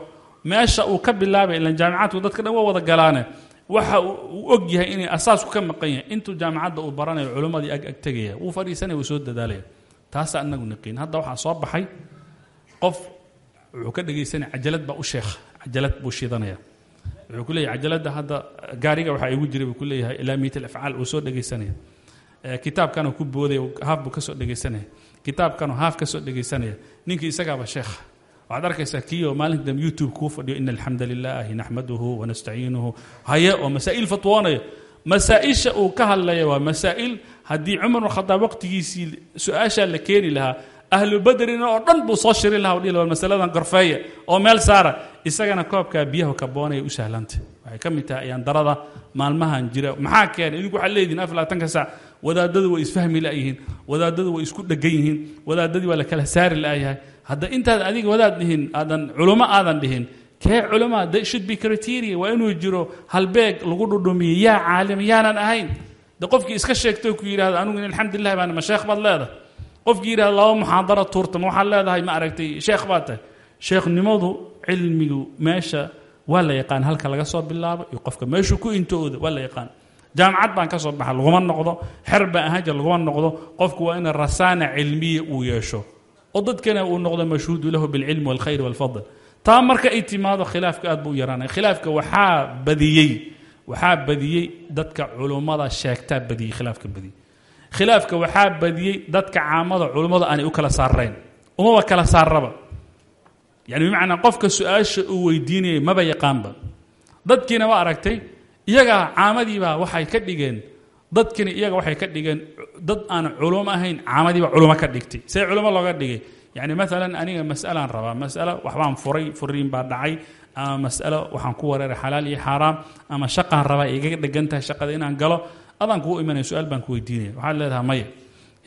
meesha uu ka bilaabay ilan jaamacadku dadka dhan waa wada galaane waxa uu og yahay inay asaasku ka maqan yahay. Intuu jaamacadda uu baranayo culimmadii ag ag tegaya wuu fadhiisanaya wuu soo dadaalaya. Taasaa inagu naqiin hadda waxaa soo baxay qof wuxuu ka dhegaysanaya cajalad baa u sheekha cajalad buu shidanaya wuxuu ku leeyahay cajaladda hadda gaariga waxaa igu jiray buu ku leeyahay ilaa miit alafcaal uu soo dhegaysanaya kitaabkanu ku boodaya haaf buu ka soo dhegaysanaya kitaabkanu haaf ka soo dhegaysanaya ninkii isagaaba sheekha waxaad arkaysaa kii oo maalinta dambe youtube kuu fadhiyo ina alxamda lilaahi naxmaduhu wanastaciinuhu haye oo masaa'il fatwoonaya masaa-isha uu ka hadlaya waa masaa'il haddii cumar khadaab waqtigiisii su'aashaa la keeni lahaa ahlu badrina oo dhan buu soo shiri laha dhihi masaladan gorfeeya oo meel saara. Isagana koobkaa biyaha kaboonaya u sahlantay waxay ka mid tahay ayaan darada maalmahan jira. Maxaa keenay? Idinku waxaad leedihin saac. Wadaadadu way isfahmi la'yihiin wadaadadu way isku dhegan yihiin wadaadadii waa la kala saari la'yahay hadda intaad adiga wadaad dhihin aadan culummo aadan dhihin kee culamaa they should be criteria waa inuu jiro halbeeg lagu dhudhumiyo yaa caalim yaanan ahayn. De qofkii iska sheegto ku yidhahdo anigu alxamdulilah baan ma sheekh baad leedahay qofkii yidhahda laba muxaadaro tuurta ma waxaad leedahay ma aragtay. Sheekh baad tahay sheekhnimadu cilmigu meesha waa la yaqaan halka laga soo bilaabo iyo qofka meeshuu ku intooda waa la yaqaan. Jaamacad baan ka soo baxa laguma noqdo. Xer baan ahaja laguma noqdo. Qofku waa ina rasaana cilmiya uu yeesho. Oo dadkana uu noqdo mashhuudu lahu bilcilmi walkhayr walfadl. Taa marka ay timaado khilaafka aad buu u yaraanaya khilaafka waxaa badiyey waxaa badiyey dadka culummada sheegtaa badiyey khilaafka badiyey khilaafka waxaa badiyey dadka caamada culummada aanay u kala saarayn umaba kala saaraba yani bimacnaa qofka su'aasha uu weydiinayay maba yaqaanba. Dadkiina waa aragtay iyaga caamadiibaa waxay ka dhigeen dadkiina iyaga waxay ka dhigeen dad aan culumo ahayn caamadiiba culumo ka dhigtay. See culumo looga dhigay. Yani maalan aniga mas'alaan rabaa mas'alo waxbaan furay furiin baa dhacay ama mas'alo waxaan ku wareeray xalaal iyo xaaraam ama shaqaan rabaa igaga dhegan tahay shaqada inaan galo adaan kugu imanaya su'aal baan ku weydiinaya. Waxaad leedahay maya.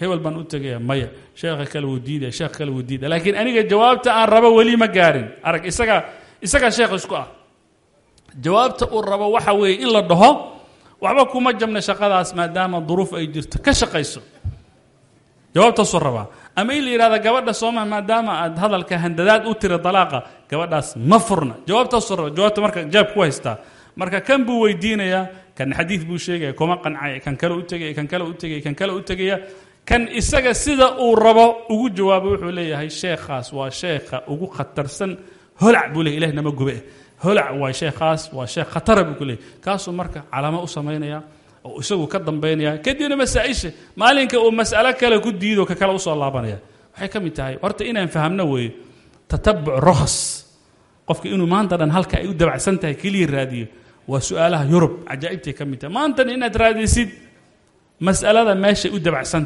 Hebel baan u tegaya maya. Sheekha kale wuu diidaya sheekh kale wuu diidaya laakiin aniga jawaabta aan rabo weli ma gaarin. Arag isagaa isagaa sheekh isku ah. Jawaabta uu rabo waxa weeye in la dhaho waxba kuma jabna shaqadaas maadaama duruuf ay jirto. Ka shaqayso. Jawaabtaasuu rabaa ama in la yidhahda gabadha sooma maadaama aad hadalka handadaad u tiri dalaaqa gabadhaas ma furna. Jawaabtaasuu raba jawaabta marka jaab ku haystaa marka kan buu weydiinayaa kan xadiid buu sheegaya kuma qancaya kan kale u tegaya kan kale u tegaya kan kale u tegaya. Kan isaga sida uu rabo ugu jawaabo wuxuu leeyahay sheekhaas waa sheekha ugu khatarsan. Holac buu leeyahy ilah nama gube holac waa sheekhaas waa sheekh khatara buu ku leeyahy kaasuu marka calaamo u samaynaya oo isagu ka dambaynaya kadibna masaa-isha maalinka uu mas'alo kale ku diido ka kale u soo laabanaya. Waxay ka mid tahay horta inaan fahamno weeye tatabuc rohos. Qofka inuu maanta dhan halka ay u dabacsan tahay keliya raadiyo waa su'aalaha yurub cajaa'ibtay ka mid tahay maantana inaad raadisid mas'alada meeshay u dabacsan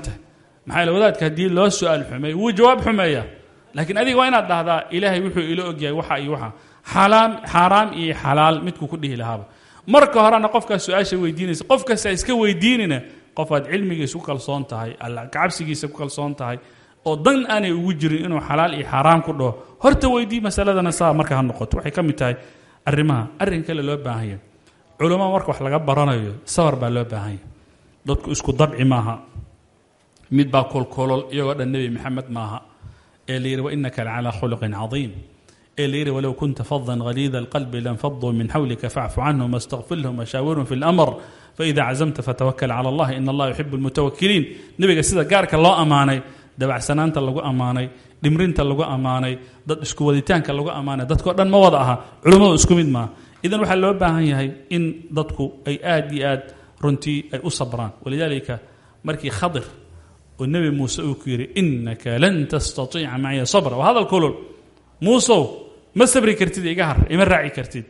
maxaa yaele wadaadka haddii loo su'aal xumeeyo wuu jawaab xumeeya laakiin adiga waa inaad dhahdaa ilaahay wuxuu ila ogyahay waxa iyo waxa. Xalaam xaaraam iyo xalaal midkuu ku dhihi lahaaba. Marka horena qofkaas su'aasha weydiinaysa qof iska weydiinina qof aad cilmigiisa ku kalsoon tahay alla kacabsigiisa ku kalsoon tahay oo dan aanay ugu jirin inuu xalaal iyo xaaraam ku dhaho horta weydii masaladana saa marka ha noqoto. Waxay ka mid tahay arrimaha. Arrin kale loo baahanya culamada marka wax laga baranayo sabar baa loo baahanya dadku isku dabci maaha. Mid baa kolkolol iyagoo dhan nebi maxamed maaha ee la yidhi wainaka lacalaa khuluqin cadiim. Ee la yidhi walow kunta fadan haliida alqalbi lanfaduu min xawlika facfu canhum wastaqfir lahum washaawirhum fi lamr faida cazamta fatawakal cala allah in allaha yuxibu lmutawakiliin nebiga sida gaarka loo ammaanay dabacsanaanta lagu ammaanay dhimrinta lagu ammaanay dad isku waditaanka lagu ammaanay dadkao dhan ma wada aha culimmadu isku mid maaha idan waxaa loo baahan yahay in dadku ay aad iyo aad runtii ay u sabraan. Walidaalika markii khadir oo nebi muuse uu ku yidhi inaka lan tastaiica macya sabra. Waa hadal kulul. Muusow ma sabri kartid iga har ima raaci kartid.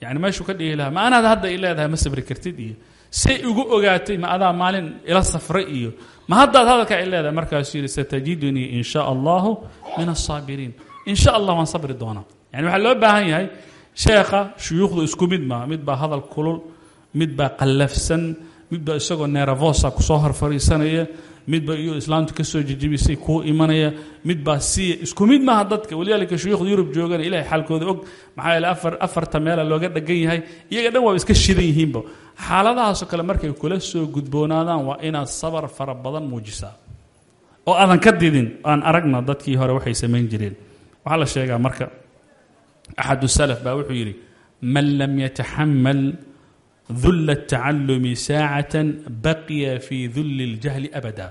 Yani meeshuu ka dhihi lahaa ma anaad hadda i leedahay ma sabri kartid iyo say ugu ogaatay ma adaa maalin ila safray iyo ma haddaad hadalkaa i leedahay. Markaasuu yidhi satajidunii in shaa allahu min asaabiriin in allah waan sabri doonaa. Yani waxaa loo baahan yahay sheekha shuyuukhdu isku mid maa mid baa hadal kulul mid baa qallafsan mid baa isagoo neeravosa ku soo hor fariisanaya mid baa iyo islaamtu ka soo jejebisay kuu imanaya mid baa siiya isku mid maaha dadka. Walidaalika shuyuukhda yurub joogana ilahay xaalkooda og maxaa yeele afar afarta meela looga dhagan yahay iyaga dhan waa iska shidan yihiinba xaaladahaasoo kale markay kula soo gudboonaadaan waa inaad sabar fara badan muujisaa. Oo aadan ka didin aan aragna dadkii hore waxay samayn jireen. Waxaa la sheegaa marka axadu salaf baa wuxuu yidhi man lam yataxamal dulla atacalumi saacatan baqiya fii dulli اljahli abada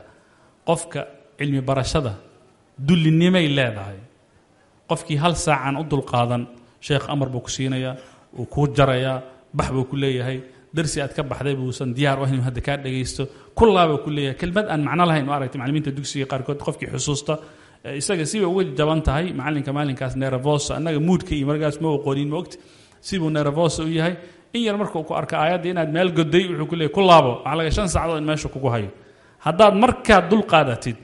qofka cilmi barashada dullinimay leedahay qofkii hal saacan u dulqaadan sheekh amar buu ku siinayaa uu kuu jarayaa bax buu ku leeyahay darsi aad ka baxday buusan diyaar u ahayn hadda kaa dhegaysto kullaabuu ku leeyahay kelmad aan macno lahayn u aragtay maclimiinta dugsiga qaarkood qofkii xusuusta isaga sibay uga jaban tahay macalinka maalinkaas neravosa annaga muudka iyo markaas ma oqonin ma ogta sibuu neravosa u yahay. In yar markuu ku arka aayadda inaad meel goday wuxuu ku leeyay ku laabo. Waxaa laga shan saacadood in meesha kugu hayo. Haddaad markaad dul qaadatid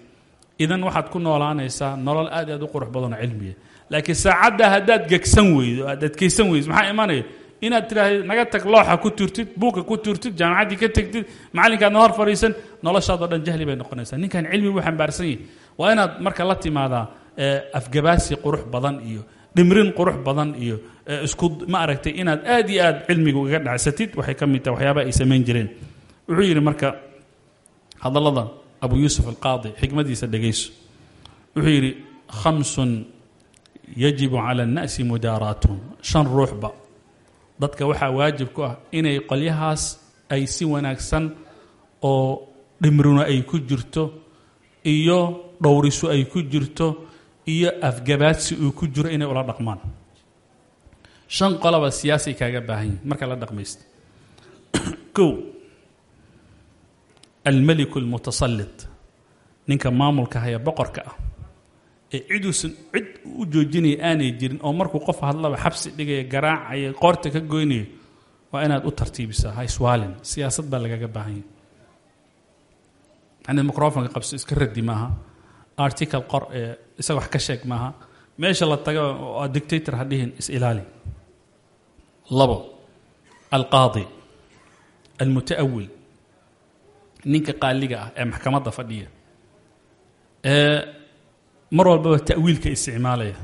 idan waxaad ku noolaanaysaa nolol aad aad u qurux badanoo cilmiya laakiin saacaddaa haddaad gegsan weydo aad adkaysan weydo maxaa imanaya? Inaad tidhaahdo naga tag looxa ku turtid buugka ku turtid jaamacaddii ka tegtid macallinkaadna hor fadhiisan. Noloshaadoo dhan jahli bay noqonaysaa. Ninkan cilmi buu xambaarsan yahay waa inaad marka la timaadaa afgabaasi qurux badan iyo dhimrin qurux badan iyo isku ma aragtay inaad aad iyo aad cilmiga uga dhacsatid waxay ka mid tahay waxyaabaha ay samayn jireen. Wuxuu yidhi marka hadallada abu yuusuf alqaadi xikmadiisa dhegayso. Wuxuu yidhi khamsun yajibu cala annasi mudaaraatuhum shan ruuxba. Dadka waxaa waajib ku ah inay qolyahaas ay si wanaagsan oo dhimrino ay ku jirto iyo dhowriso ay ku jirto iyo afgabaadsi uu ku jiro inay ula dhaqmaan. Shan qolaba siyaasay kaaga baahan yihiin marka la dhaqmaysta [clears throat] kow. Almeliku almutasallit. Ninka maamulka haya boqorka ah. Ee ciduusan cid u joojinaya aanay jirin oo markuu qof hadlaba xabsi dhigaya garaacaya qoorta ka goynayo waa inaad u tartiibisaa ha siyaasad baa lagaga baahan yahy yani microfonka qabso iska radi maaha article qor ee isaga wax ka sheeg maaha. Meesha la taga oo dictator ha dhihin is-ilaali labo alqaadi almutaawil ninka qaaliga ah ee maxkamadda fadhiya. Ee mar walbaba ta'wiilka isticmaalaya.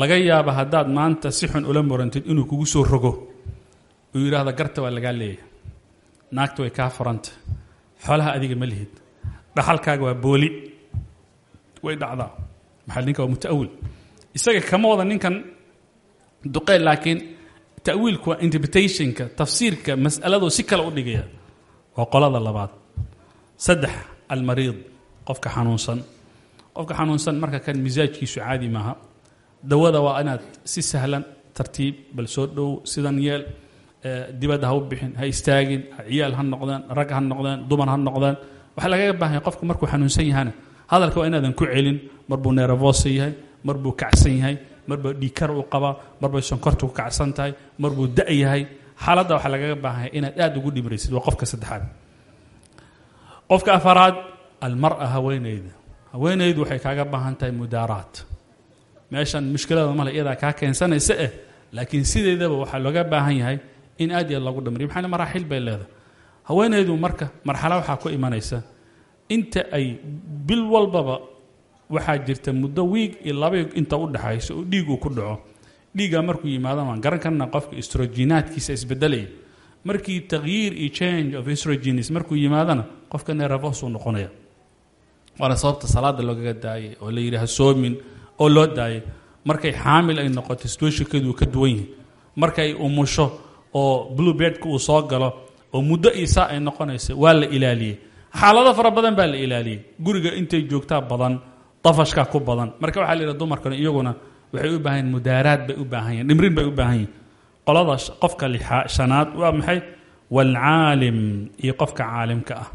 Laga yaaba haddaad maanta si xun ula murantid inuu kugu soo rogo. Uu yidhaahdo garta waa lagaa leeyahay. Naagta way kaa furanta xoolaha adiga ma lihid. Dhaxalkaaga waa booli way dhacdaa. Maxaa ninka waa mutaawil. Isaga kama wada ninkan duqeyl laakiin ta'wiilku waa interpretationka tafsiirka mas'aladu si kale u dhigaya. Waa qolada labaad. Saddex almariid qofka xanuunsan. Qofka xanuunsan marka kan misaajkiisu caadi maaha. Dawada waa inaad si sahlan tartiib bal soo dhow sidan yeel dibadda ha u bixin ha istaagin ciyaal ha noqdaan rag ha noqdaan dumar ha noqdaan. Waxaa lagaga baahan yahay qofku markuu xanuunsan yahana hadalka waa inaadan ku celin. Mar buu neeravosa yahay mar buu kacsan yahay mar buu dhiikar u qabaa mar bay sonkortu ku kacsan tahay mar buu da' yahay. Xaaladda waxaa lagaga baahan yahay inaad aad ugu dhimraysid waa qofka saddexaad. Qofka afaraad almara haweeneyda. Haweeneydu waxay kaaga baahan tahay mudaaraat meeshan mushkilada male iyadaa kaa keensanaysa eh laakiin sideedaba waxaa looga baahan yahay in aad iyo lagu dhamriyo maxaa maraaxil bay leedahay? Haweeneydu marka marxalo waxaa ku imanaysa. Inta ay bil walbaba waxaa jirta muddo wiig iyo laba inta u dhexayso oo dhiig uu ku dhaco. Dhiiggaa markuu yimaado waan garan karna qofka estroginaadkiisa isbedelaya markii takhyiir iyo change of estrogenes markuu yimaadana qofka nervos uu noqonaya. Waana sababta salaada loogaga daayay oo la yidhi ha soomin oo loo daayay. Markay xaamil ay noqoto situationkeedu uu ka duwan yihi markay umusho oo blue bedka uu soo galo oo muddo isaa ay noqonayso waa la ilaaliyey xaalado fara badan baa la ilaaliyey. Guriga intay joogtaa badan dafashkaa ku badan. Marka waxaa la yidhaha dumarkan iyaguna waxay u baahan yihiin mudaaraad bay u baahan yihiin dhimrin bay u baahan yihiin qolada qofka shanaad waa maxay? Waalcaalim iyo qofka caalimka ah.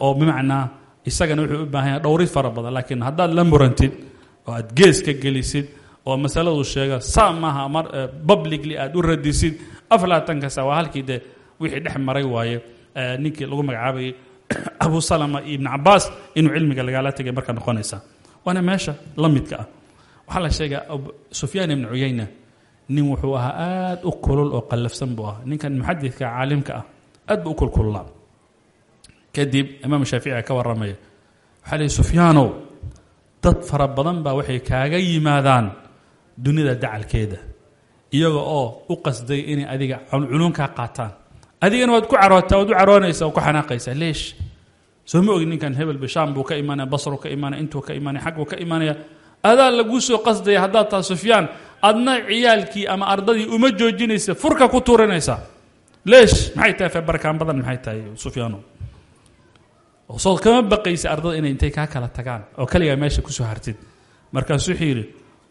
Oo bimacnaa isagana wuxuu u baahan yahay dhowrid fara badan laakiin haddaad la murantid oo aad gees ka gelisid oo masaladu sheega saa maaha mar publicly aad u radisid aflaatankaasa waa halkii dee wixii dhex maray waaye ninkii lagu magacaabayay [coughs] abu salama iyo ibn cabaas inuu cilmiga lagala tegay marka noqonaysa. Waana meesha la midka ah. Waxaa la sheegaa sufyaan ibnu cuyayna nin wuxuu ahaa aad u kulul oo qallafsan buu ahaa. Ninkan muxadidka caalimka ah aad buu u kulkullaa kadib imaam shaafici ka warramaya waxaa lihi sufyaanow dad fara badan baa waxay kaaga yimaadaan dunida dacalkeeda iyaga oo u qasday inay adiga culun kaa qaataan adigana waad ku carootaa waad u caroonaysaa oo ku xanaaqaysaa. Leesh. Soo ma ogin ninkan hebel bishaam buu ka imaanaya basruu ka imaanaya intuu ka imaanaya xagguu ka imaanaya adaa laguu soo qasdaya haddaad taha sufyaan adna ciyaalkii ama ardadii uma joojinaysa furka ku tuuranaysaa leesh. Maxay tahay febarkaan badan? Maxay tahay sufyaano soo kama baqaysa ardada inay intay kaa kala tagaan oo kaligaa meesha ku soo hartid. Markaasuu wuxuu yidhi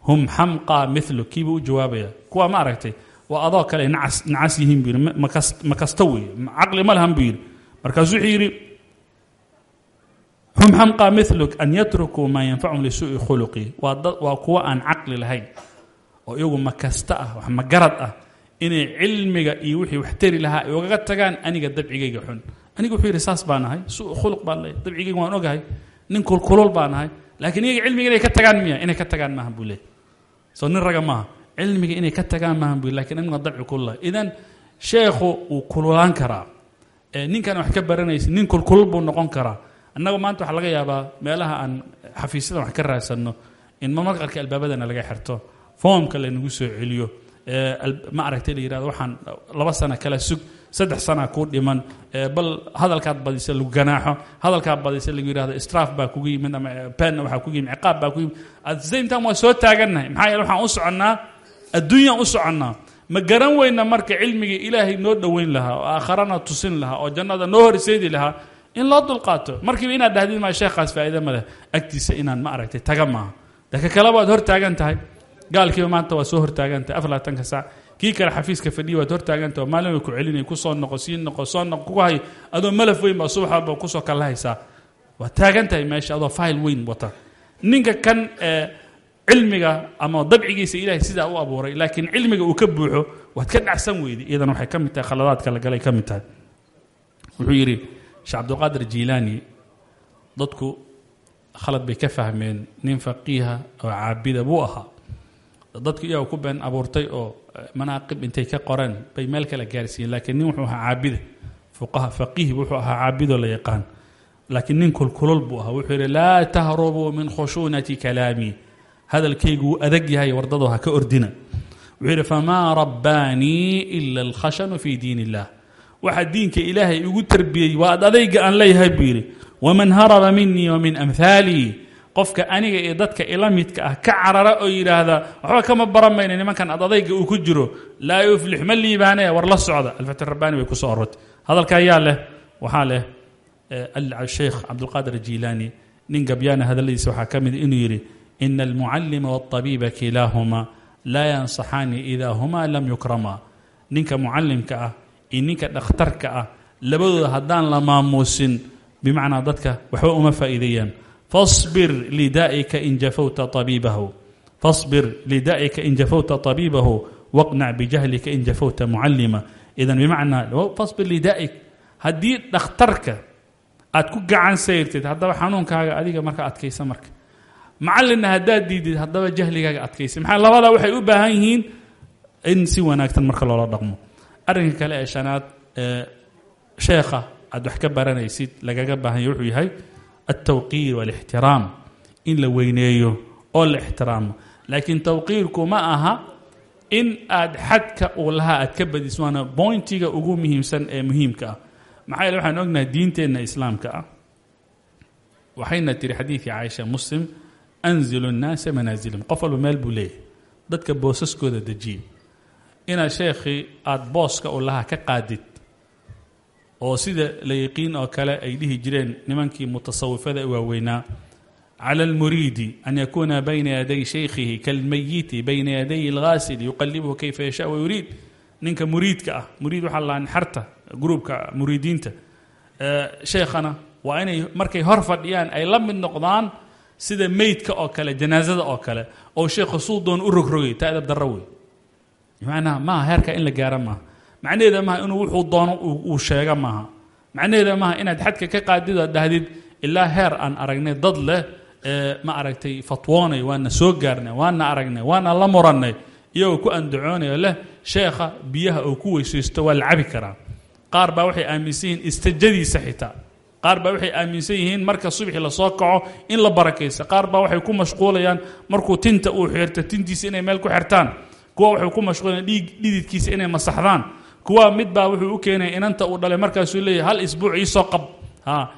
hum xamqaa milu kiibuu u jawaabaya. Kuwa ma aragtay waa adoo kale nacas yihiin buu yidhi ma kasta weeye caqli ma lahan buu yidhi. Markaasuu wuxuu yidhi hum xamqaa miluk an yatrukuu maa yanfacum lisuu'i khuluqi. Waa kuwa aan caqli lahayn oo iyagu ma kasta ah wax ma garad ah inay cilmiga iyo wixii wax tari lahaa ay ugaga tagaan aniga dabcigayga xun. Aniga wuxuu yidhi saas baan ahay su khuluq baan leeyahy dabcigayga waan ogahay nin kulkulul baan ahay laakiin iyaga cilmiga inay ka tagaan miya inay ka tagaan maaha buu leeyahy soo nin raga maaha cilmiga inay ka tagaan maaha buu laakiin aniguna dabci kululahay idan sheekhu wuu kululaan karaa ninkan wax ka baranaysa nin kulkulul buu noqon karaa. Annaga maanta waxaa laga yaabaa meelaha aan xafiisyadan wax ka raadsanno in mamaqalka albaabadana laga xirto. Foomka laynagu soo celiyo ma aragtay la yihahdo waxaan laba sana kala sug saddex sana kuu dhiman bal hadalkaad badisa lagu ganaaxo hadalkaad badisa lagu yihahdo straaf baa kugu yimid ama penna waxaa kugu yimid ciqaab baa kugu yimid. At the same time waa soo taagannahay maxaa yeele waxaan u soconnaa adduunyaan u soconnaa ma garan weyna marka cilmigii ilaahay noo dhoweyn lahaa oo aakharana tusin lahaa oo jannada noo horseedi lahaa in loo dulqaato. Markiiba inaad dhahdid maa sheekhaas faa'iida ma leh. Agtiisa inaan ma aragtay taga maaha daka kaleba waad hor taagan tahay. Gaalkiiba maanta waa soo hortaagan tahay afar labaatanka saac kii kale xafiiska fadhiya waad hortaagan tahay oo maalin ku celinaya ku soo noqo sii noqo soo noqo kugu hay adoo malaf weyn baa subax walba ku soo kala haysaa waad taagan tahay meesha adoo file weyn wata. Ninka kan cilmiga ama dabcigiisa ilaahay sidaa u abuuray laakiin cilmiga uu ka buuxo waad ka dhacsan weyday iyadana waxay ka mid tahay khaladaadka la galay ka mid tahay. Wuxuu yidhi sheekh cabdulqaadir jiilaani dadku khalad bay ka fahmeen nin faqiiha oo caabida buu ahaa. Dadku iyaga ku been abuurtay oo manaaqib intay ka qoreen bay meel kale gaarsiiyeen laakiin nin wuxuu ahaa caabida. Fuqaha faqiih wuxuu ahaa caabidoo la yaqaan. Laakiin nin kulkulul buu ahaa. Wuxuu yidhi laa tahrubuu min khushuunati kalaamii hadalkaygu wuu adag yahay wardadoo ha ka ordina. Wuxuu yidhi famaa rabbaanii ila alkhashanu fi diin illah waxa diinka ilaahay igu tarbiyey waa ad adayga aan leeyahay buu yidhi. Waman haraba minii wa min amhaalii qofka aniga iyo dadka ila midka ah ka carara oo yidhaahda waxba kama baramayna nimankan ad adayga uu ku jiro. Laa yuflix ma liibaanaya war la socda. Alfat rabbaani bay ku soo orortay hadalka ayaa leh waxaa leh sheekh cabdulqaadir jiilaani nin gabyaana hadalladiisa waxaa ka mida inuu yidhi ina almucallima waاطabiiba kilaahuma laa yansaxaani ida huma lam yukrama ninka mucallimka ah iyo ninka dhakhtarka ah labadooda haddaan la maamuusin bimacnaa dadka waxba uma faa'iideeyaan fasbir lidaa'ika in jafawta abiibahu fasbir lidaa'ika in jafawta طabiibahu waqnac bijahlika in jafawta mucallima idan bimacnaa fasbir lidaa'ik haddii dhakhtarka aad ku gacan sayrtid haddaba xanuunkaaga adiga marka adkaysa marka macallinna haddaad diidid haddaba jahligaaga adkaysa maxaa labadaa waxay u baahan yihiin in si wanaagsan marka loola dhaqmo. Arrinka kale ee shanaad ee sheekha aad wax ka baranaysid lagaga baahanya wuxuu yahay altawqiir waalixtiraam in la weyneeyo oo la ixtiraamo. Laakiin tawqiirku ma aha in aad xadka uu lahaa aad ka badiso waana boyntiga ugu muhiimsan ee muhiimka ah. Maxaa yeele waxaan ognahay diinteenna islaamka ah. Waxayna tiri xadiidkii caaisha muslim anzilu nnaasa manaasilum qof walba meel buu leeyahay dadka boosaskooda dejiye inaad sheekhii aada booska u lahaa ka qaadid oo sida la yaqiin oo kale ay dhihi jireen nimankii mutasawifada waaweynaa clى اlmuriidi an yakuna bayna yaday shaykhihi kalmayiti bayna yaday اlghaasil yuqalibhu kayfa yasha wayuriid ninka muriidka ah muriid waxaa la xarta gruubka muriidiinta sheekhana waa inay markay hor fadhiyaan ay la mid noqdaan sida meydka oo kale janaazada oo kale oo sheekha suu doon u rogrogay ta adab daro wey bimacnaha maaha heerka in la gaara maaha. Macnaheeda maaha inuu wuxuu doono uu sheega maaha. Macnaheeda maaha inaad xadka ka qaadid oo dhahdid ilaa heer aan aragnay dad leh ma aragtay fatwoonay waana soo gaarnay waana aragnay waana la murannay iyagoo ku andacoonayo leh sheekha biyaha oo ku weysaysto waa la cabi karaa. Qaar baa waxay aaminsan yihiin istajadiisa xitaa qaar baa waxay aaminsan yihiin marka subxi la soo kaco in la barakaysa. Qaar baa waxay ku mashquulayaan markuu tinta uu xirto tintiisa inay meel ku xirtaan. Kuwa waxay ku mashquulayaan dhididkiisa inay masaxdaan. Kuwa mid baa wuxuu u keenaya inanta uu dhalay markaasuu leeyahay hal isbuuc iisoo qab.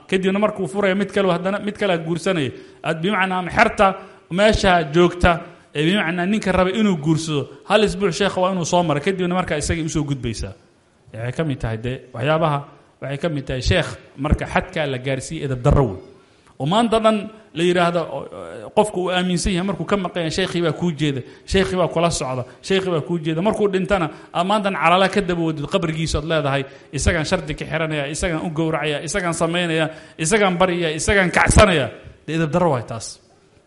Kadibna markuu furaya mid kale haddana mid kalea guursanaya. Aad bimacnaa xerta meesha joogta. Ee bimacnaa ninka raba inuu guursado hal isbuuc sheekha waa inuu soo mara kadibna markaa isagay u soo gudbaysaa. Waxay ka mid tahay dee waxyaabaha waxay ka mid tahay sheekh marka xadkaa la gaarsiiyey edab darro wey maanta dhan la yidhaahdo qofku uu aaminsan yahay markuu ka maqanya sheikhii baa kuu jeeda sheikhii baa kula socda sheikhii baa kuu jeeda. Markuu dhintana aad maantan ka dabawadid qabrigiisa ood leedahay isagaan shardi ka xiranaya isagaan u gowracaya isagaan samaynaya isagaan baryaya isagaan kacsanaya. Dee edab darro waay taas.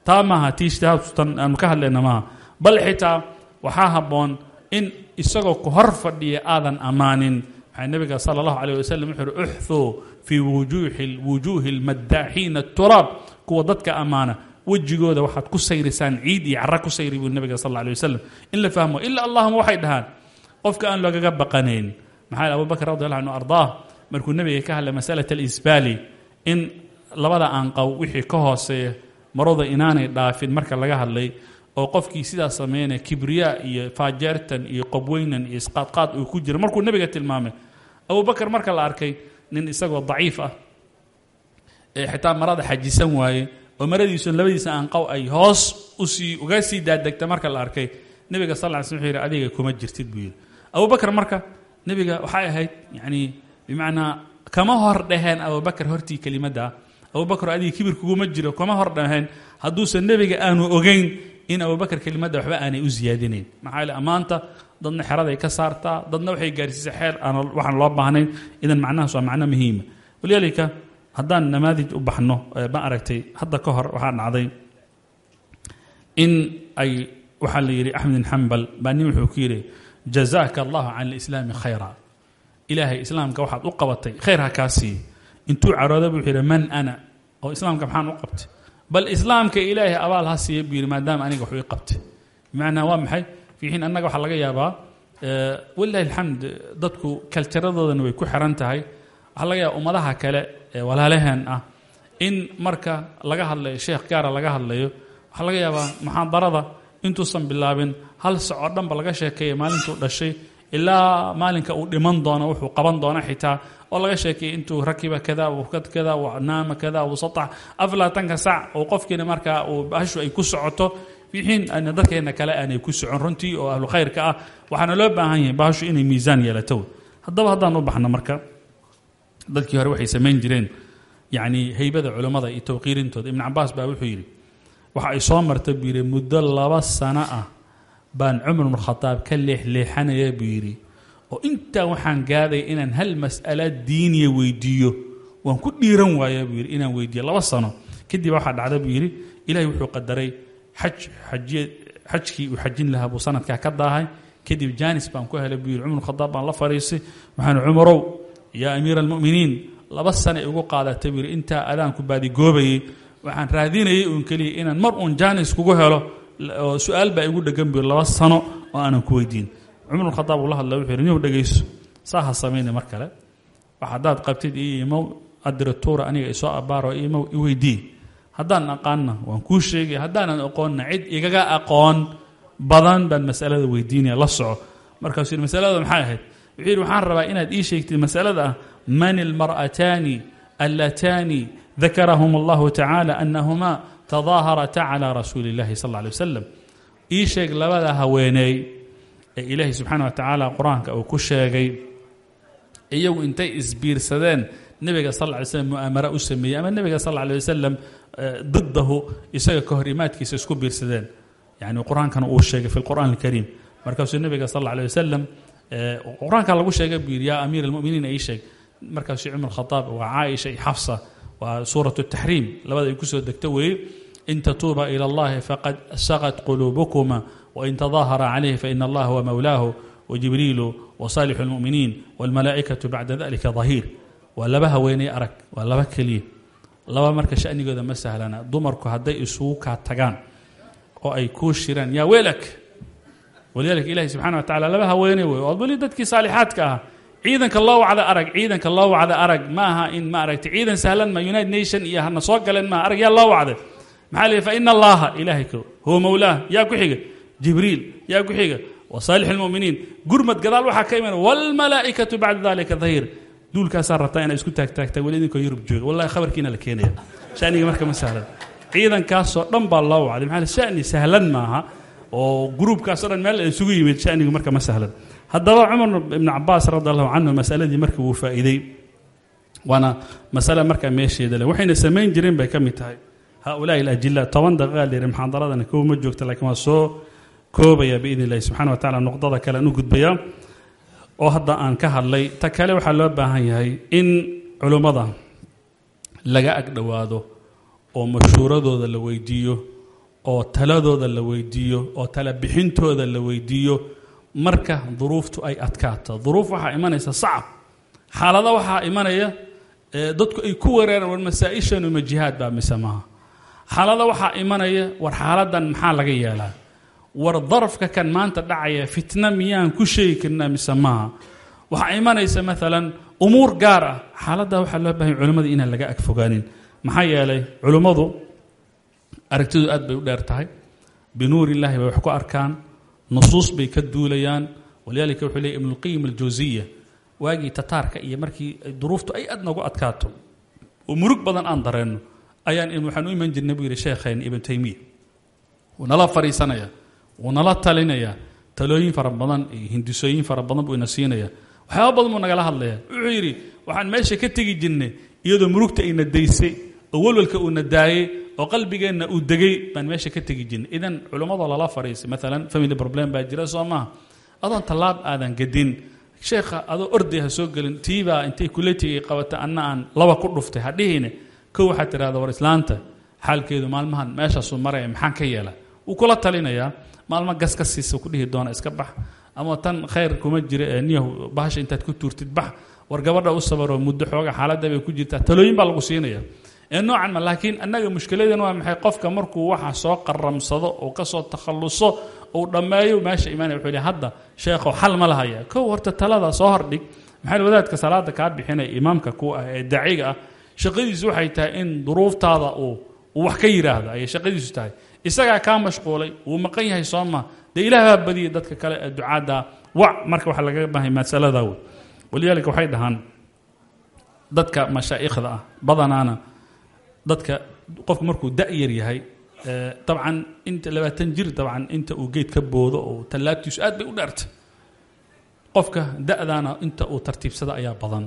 Taa maaha tii ijtihaadtan aanu ka hadlayna maaha. Bal xitaa waxaa habboon in isagoo ku hor fadhiya aadan ammaanin waxaa nebiga sala allahu calayh wasalam wuxuu uhi uxthuu fii wujuuhi wujuuhi lmaddaaxiina turaab kuwa dadka ammaana wejigooda waxaad ku sayrisaan ciid iyo cara ku sayri buu nebiga sal alay wasalam in la fahmo ilaa allahuma waxay dhahaan qofka aan loogaga baqanayn. Maxaa yele abubakr radi allah anhu ardaah markuu nebiga ka hadlay masalat alisbaali in labada aanqow wixii ka hooseeya marada inaanay dhaafin marka laga hadlay oo qofkii sidaas sameynaya kibriyaa iyo faajeertan iyo qobweynan iyo isqaadqaad uu ku jira markuu nebiga tilmaamay abubakar marka la arkay nin isagoo daciif ah ee xitaa marada xajisan waaye oo maradiisu labadiisa aanqow ay hoos u sii uga sii daadegta marka la arkay nebiga sal ly sl wuxuu yidhi adiga kuma jirtid buu yidhi. Abubakar marka nebiga waxay ahayd yacnii bimacnaa kama hor dhaheen abubakar hortii kelimadda. Abubakar adiga kibir kuguma jiro kama hor dhaheen. Hadduusan nebiga aanu ogeyn in abubakar kelimadda waxba aanay u siyaadinayn maxaa yeele ammaanta dadna xeraday ka saartaa dadna waxay gaarsiisay xeer aan waxaan loo baahnayn. Idan macnahaas waa macno muhiima walidaalika haddaan namaadij u baxno ma aragtay hadda ka hor waxaa dhacday in ay waxaa la yidhi axmed bin xambal baa nin wuxuu ku yidhi jazaaka allahu can alislaami khayra. Ilaahay islaamka waxaad u qabatay khayr ha kaa siiye intuu carooda buu yidhi man ana oo islaamka maxaan u qabtay bal islaamka ilaahay abaal ha siiya buu yidhi maadaama aniga waxu i qabtay bimacnaa waa maxay fii xiin annaga waxaa laga yaabaa walilahi alxamd dadku kaltaradoodana way ku xiran tahay waxaa laga yaaba ummadaha kale ee walaalaheen ah in marka laga hadlayo sheekh gaara laga hadlayo waxaa laga yaabaa muxaadarada intuusan bilaabin hal socoo dhanba laga sheekeeya maalintuu dhashay ilaa maalinka uu dhiman doono wuxuu qaban doono xitaa oo laga sheekeeyey intuu rakiba kada kada naama kada wasatax aflaatanka sac oo qofkiina markaa uu bahashu ay ku socoto fiixiin ana dadkeena kale aanay ku socon runtii oo ahlu khayrka ah. Waxaana loo baahan yahay bahashu inay miisaan yeelato. Haddaba haddaan u baxno marka dadkii hore waxay samayn jireen yacni heybada culammada iyo tawqiirintooda. Ibnu cabaas baa wuxuu yidhi waxa ay soo marta buu muddo laba sano ah baan cumar bnu khadaab ka leexleexanaya buu yidhi oo intaa waxaan gaadaya inaan hal mas'ala diiniya weydiiyo waan ku dhiiran waaya buu yidhi inaan weydiiyo laba sano. Kadib waxaa dhacda buu yidhi ilahay wuxuu qadaray xaj xajiy xajkii uu xajin lahaa buu sanadkaa ka daahay. Kadib jaanis baan ku helay buu yidhi cumar khadaab baan la fadhiistay waxaan cumarow yaa amiira almu'miniin laba sana igu qaadatay buu yidhi intaa adaanku baadigoobayey waxaan raadinayay uun keliya inaan mar uun jaanis kugu helo oo su'aal baa igu dhegan buu laba sano oo aanan ku weydiin. Cumar khadaab uu la hadla wuxuu yidhi niyow dhegayso saa ha samayna mar kale. Wax haddaad qabtid io imow aniga isoo abaaro imow iweydii haddaan aqaanna waan kuu sheegaya haddaanan aqoonna cid igaga aqoon badan baan masalada weydiinaya la soco. Markaasuu yidhi masalada maxay ahayd? Wuxuu waxaan rabaa inaad ii sheegtid masalada ah man ilmar'ataani allataani dakarahum allahu tacaala anahumaa tadaaharata calى rasuuli اllahi sal lla alay wasalam ii sheeg labada haweeneey ee ilaahay subxaana wa tacaala qur-aanka uu ku sheegay iyagu intay isbiirsadeen nebiga sal lla alay slam mu'aamara u sameeyey ama nebiga sal alla alay wasalam didahu isaga ka hor imaadkiisa isku biirsadeen yani qur-aankana uu sheegay fi lqur'an alkariim markaasuu nebiga sal alla alay wasalam qur-aanka lagu sheegay buu yidhi yaa amiir almuminiin ii sheeg markaasuu cumar khadaab waa caaisha iyo xafsa waa suuraة التaxriim labada ay kusoo degto weeye in tatuuba ilى اllahi faqad saqت quluubukuma wain tظaahara calayh faina allaha huwa mowlaahu wajibriilu waصaalix اlmuminiin wاlmalaa'ikaةu bacda dalika ظahiir waa laba haweeney arag waa laba keliya laba marka shanigooda ma sahlana dumarku hadday isugu kaa tagaan oo ay kuu shiraan yaa weelak walidalika ilahi subxana wa tacala laba haweeney wey oo weli dadkii saalixaadka ah ciidanka loo wacda arag ciidanka loo wacda arag ma aha in ma aragtay ciidan sahlan ma united nation iyo hana soo galeen maaha arag yaa loo wacday maxaa la yidhi fa ina allaha ilaahay huwa mowlaah yaa ku xiga. Jibriil yaa ku xiga. Wa saalix almu'miniin gurmad gadaal waxaa ka iman. Waalmalaa'ikatu bacda dalika dahiir duulkaasaa rabtaa inay isku taagtaagtaa weli idinkoo yurub jooga. Wallahi khabarkiina la keenaya. Shaniga marka ma sahlan ciidankaasoo dhan baa loo wacday maxaa shani sahlan maaha oo gruubkaasoo dhan meel isugu yimid shanigu marka ma sahlan. Haddaba cumar ibn cabaas radi allahu canhu masaladii markii wuu faa'iidey waana masale markaa meesheeda le waxayna samayn jireen bay ka haulaai alajila toban daqiiqa la yidhi muxaadaradana kow ma joogta laakiin waa soo koobaya biidn illahi subxana wa tacala nuqdada kale aan u gudbaya oo hadda aan ka hadlay ta kale waxaa loo baahan yahay in culummada laga agdhowaado oo mashhuuradooda la weydiiyo oo taladooda la weydiiyo oo tala bixintooda la weydiiyo marka duruuftu ay adkaato duruuf waxaa imanaysa sacab xaalada waxaa imanaya dadku ay ku wereeraan war masaa-ishanu ma jihaad baa mise maaha xaalada waxaa imanaya war xaaladan maxaa laga yeelaa? War darafka kan maanta dhacaya fitna miyaan ku sheegi karnaa mise maaha? Waxaa imanaysa maalan umuur gaar ah. Xaaladda waxaa loo bahanya culimmada inaan laga agfogaanin maxaa yeelay culimmadu aragtidu aad bay u dheer tahay. Binuur illaahi bay wax ku arkaan. Nusuus bay ka duulayaan. Walidaalika wuxuu leeyay ibnulqayim aljawsiya waagii tataarka iyo markii duruuftu ay aad noogu adkaato oo murug badan aan dareenno ayaan waxaan u iman jirnay buu yidhi sheekheen ibn taymiya wuu nala fadhiisanaya wuu nala talinaya talooyin fara badan iyo hindisooyin fara badan buu ina siinaya. Waxyaaba badan buu nagala hadlaya wuxuu yidhi waxaan meesha ka tegi jirnay iyadoo murugta ina daysay oo walwalka uuna daayey oo qalbigeenna uu degay baan meesha ka tegi jirnay. Idan culimmadoo lala fadhiisay maalan family problem baa jira soo maaha. Adoon tallaab aadan gadin. Sheekha adoo orday ha soo gelin tiibaa intay kuletigay qabata anna aan laba ku dhuftay ha dhihine kow waxaad tidhahda war islaanta xaalkeedu maalmahan meeshaasuu maraya maxaan ka yeela wuu kula talinayaa. Maalmo gas ka siisa ku dhihi doona iska bax. Ama tan khayr kuma jira niyahu bahasha intaad ku tuurtid bax. War gabadha u sabaroo muddo xooga xaaladda bay ku jirtaa. Talooyin baa lagu siinaya ee noocan ma laakiin annaga mushkiladeena waa maxay? Qofka markuu waxa soo qaramsado oo ka soo takhalluso uu dhammeeyo meesha imaanaya wuxuu leeyahay hadda sheekho xal ma lahaya kow horta talada soo hordhig. Maxaa wadaadka salaada kaa bixinaya imaamka ku ah ee daciga ah shaqadiisu waxay tahay in duruuftaada uu uu wax ka yidhaahdo ayay shaqadiisu tahay. Isagaa kaa mashquulay wuu maqan yahay soo ma. Dee ilaah baa badiyay dadka kale ee ducaadda. Wac marka waxa laga bahay masalada wey walidaalika waxay dhahaan dadka mashaa'ikhda ah badanaana dadka qofku markuu da-yar yahay dabcan inta labaatan jir dabcan inta uu geed ka boodo oo tallaabtiisu aad bay u dheertay qofka da-daana inta uu tartiibsada ayaa badan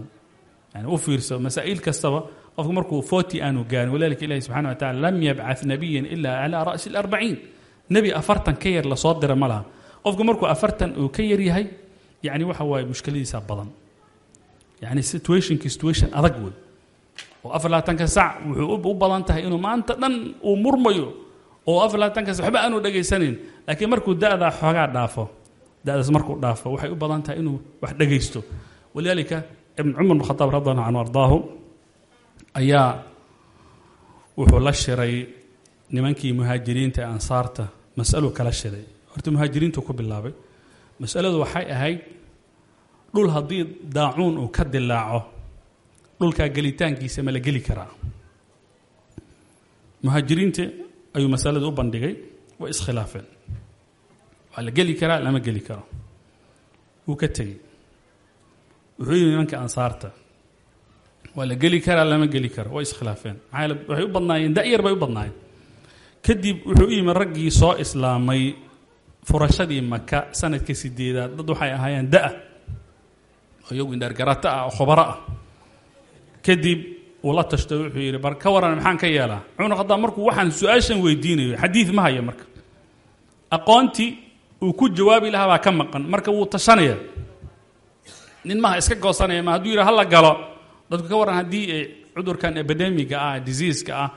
u fiirso masaa'il kastaba qofku markuu forty aanu gaarin walidalika ilahi subxana wa tacala lam yabcaث nabiyan ila calaa ra'si اlarbaciin nebi afartan ka yar la soo dira ma laha qofku markuu afartan uu ka yar yahay yani waxa situation adag wey oo afar labaatanka sac wuxuu u badan tahay inuu maanta dhan uu murmayo oo afar labaatanka sac waxba aanu dhegaysanayn laakiin markuu da-daa xoogaa dhaafo da-daas markuu dhaafo waxay u badan tahay inuu ibn cumar bn khadaab radi allahu canhu ardaahu ayaa wuxuu la shiray nimankii muhaajiriinta ee ansaarta. Mas'aluu kala shiray. Horta muhaajiriintu ku bilaabay. Mas'aladu waxay ahayd dhul haddii daacuun uu ka dilaaco dhulkaa gelitaankiisa ma la geli karaa. Muhaajiriinta ayuu masalada u bandhigay way iskhilaafeen waa la geli karaa lama geli karo. Wuu ka tegey wuxuu yidhi nimanka ansaarta. Waa la geli karaa lama geli karo. Way iskhilaafeen maxaa waxay u badnaayeen da-yar bay u badnaayeen. Kadib wuxuu u yimi raggii soo islaamay furashadii maka sanadka sideedaad. Dad waxay ahaayeen da'a oo iyagu indhaargarato ah oo khubaro ah. Kadib uu la tashtay wuxuu yidhi bar ka waran maxaan ka yeelaa. Cumar khadaab markuu waxaan su'aashan weydiinayo. Xadiid ma haya marka. Aqoontii uu ku jawaabi lahaa baa ka maqan. Marka wuu tashanaya nin maha iska goosanaya ma hadduu yidhi hala galo dadku ka waran haddii cudurkan epidemiga ah diseaska ah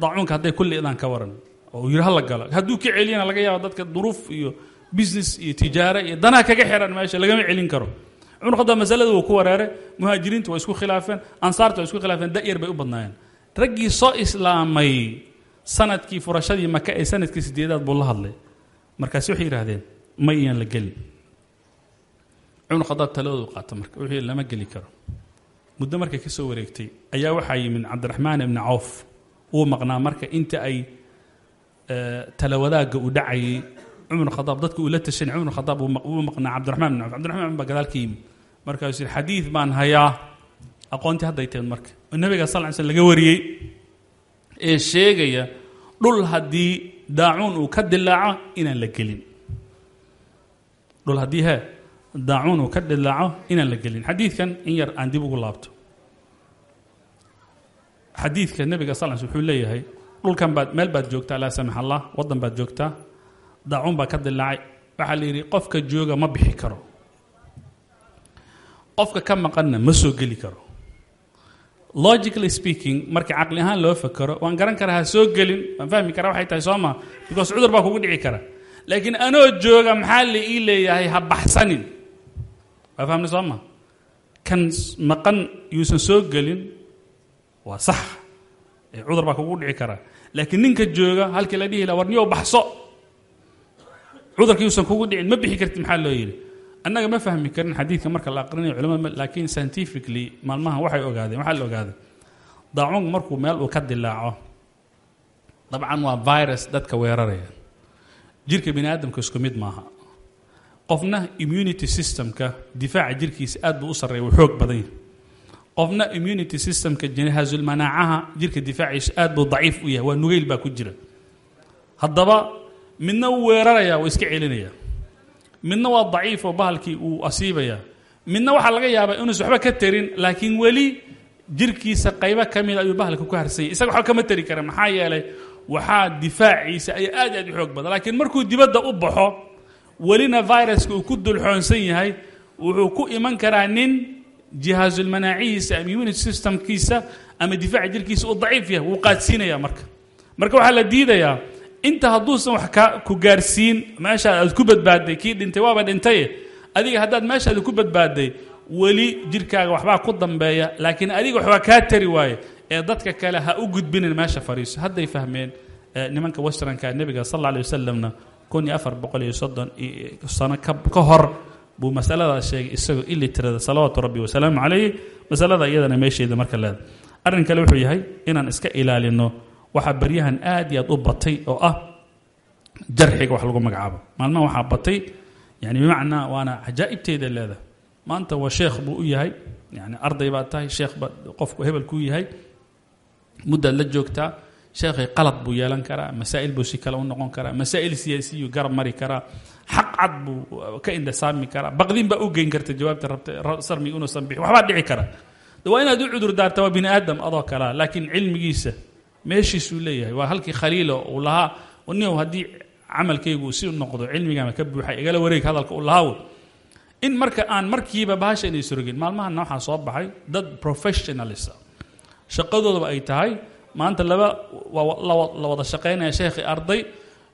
daacuunka hadday kulli idaan ka waran oo uu yidhi hala galo. Hadduu ka celiyana laga yaabo dadka duruuf iyo business iyo tijaare iyo danaha kaga xiran meesha lagama celin karo. Cumar khadaab masalada ku wareeray muhaajiriinta waa isku khilaafeen ansaarta waa isku khilaafeen da-yar bay u badnaayeen. Raggii soo islaamay sannadkii furashadii maka ee sannadkii sideedaad buu la hadlay. Markaasi waxay yidhaahdeen ma la gelin cumar khadaab taladoodu qaata marka wuxuu lama geli karo. Muddo markay ka soo wareegtay ayaa waxaa yimid cabdiraxmaan ibni cawf. Wuu maqnaa marka inta ay talawadaagga u dhacayay cumar khadaab dadka uu la tashanay cumar khadaab wuu maqnaa cabdiraxmaan ibn cawf. Cabdiraxmaan baa gadaal ka yimid markaasuu yidhi xadiid baan hayaa aqoontii hadday tahed marka. Oo nabiga sal ly slm laga wariyey ee sheegaya dhul haddii daacuun uu ka dilaaco inaan la gelin. Dhul haddii he daacuun uu ka dilaaco inaan la gelin. Xadiidkan in yar aan dib ugu laabto. Xadiidka nebiga sal sl wuxuu leeyahay dhulkan baad meel baad joogtaa laa samax allah waddan baad joogtaa daacuun baa ka dilaacay waxaa la yidhi qofka jooga ma bixi karo. Qofka ka maqanna ma soo geli karo. Logically speaking marka caqli ahaan loo fakero waan garan karaa ha soo gelin. Waan fahmi karaa waxay tahay soo maa because cudur baa kugu dhici kara. Laakiin anoo jooga maxaa la ii leeyahay ha baxsanin waa fahmna soo kan maqan yuusan soo gelin waa sax. Ee cudur baa kugu dhici karaa laakiin ninka jooga halkii la dhihi laha war niyow baxso. Cudurka yuusan kugu dhicin ma bixi kartid maxaa loo yidhi. Annaga ma fahmi karin xadiidka marka la aqrinayo culamada laakiin scientifically maalmahan waxay ogaadeen waxaa la ogaaday daacuunku markuu meel uu ka dilaaco dabcan waa virus dadka weeraraya. Jirka bini aadamka isku mid maaha qofna immunity systemka difaaca jirkiisa aad buu u sarreeya wuu xoog badan yahay. Qofna immunity systemka jinihaasulmanaacaha jirka difaaciisu aad buu daciif u yahay waa nugeyl baa ku jira. Haddaba midna wuu weeraraya wuu iska celinaya midna waa daciif oo bahalkii uu asiibaya midna waxaa laga yaabaa inuusan waxba ka tarin laakiin weli jirkiisa qaybo ka mida ayuu bahalka ku harsanyay isaga waxba kama tari kara maxaa yeelay waxaa difaaciisa ayaa aad aad u xoog badan. Laakiin markuu dibadda u baxo welina viruska uu ku dulxoonsan yahay wuxuu ku iman karaa nin jihaasulmanaacihiisa ama immunity systemkiisa ama difaaca jirkiisa uu daciif yahay wuu qaadsiinaya marka. Marka waxaa la diidayaa inta hadduusan wax ku gaarsiin meesha aad ku badbaadday kii dhintay waaba dhintaye adiga haddaad meeshaada ku badbaadday weli jirkaaga waxbaa ku dambeeya laakiin adiga waxbaa kaa tari waaye ee dadka kale ha u gudbinin meesha fadhiiso hadday fahmeen nimanka westranka nebiga sal alla alay wasalamna kun iyo afar boqol iyo soddon sano ka hor buu masaladaas sheegay isagoo ilitirada salawaatu rabbi wasalaamu calayh masalada iyadana meesheeda marka leeda arrin kale wuxuu yahay inaan iska ilaalino waxaa baryahan aad iyo aad u batay oo ah jarxiga wax lagu magacaabo. Maalmaha waxaa batay yani bimacnaa waana cajaa'ibteeda leedahay maanta waa sheekh buu u yahay yani arday baad tahay sheekh ba qofku hebel kuu yahay. Muddaad la joogtaa sheekhay qalad buu yeelan karaa masaa'il buu si kale u noqon karaa masaa'il siyaasiyuu garab mari karaa xaq cad buu ka indhasaami karaa baqdin baa u geyn karta jawaabta rabta sarmiga inuusan bixin waxbaa dhici kara waa inaad u cudur daarta waa bini adoo kalea laakiin cilmigiisa meeshiisuu leeyahay waa halkii khaliilo uu lahaa niow haddii camalkaygu si noqdo cilmigama ka buuxay igala wareeg hadalka u lahaaw in marka aan markiiba bahasha inay surogin maalmahana waxaa soo baxay dad professionalisa shaqadoodaba ay tahay maanta laba la wada shaqaynaya sheekhi arday.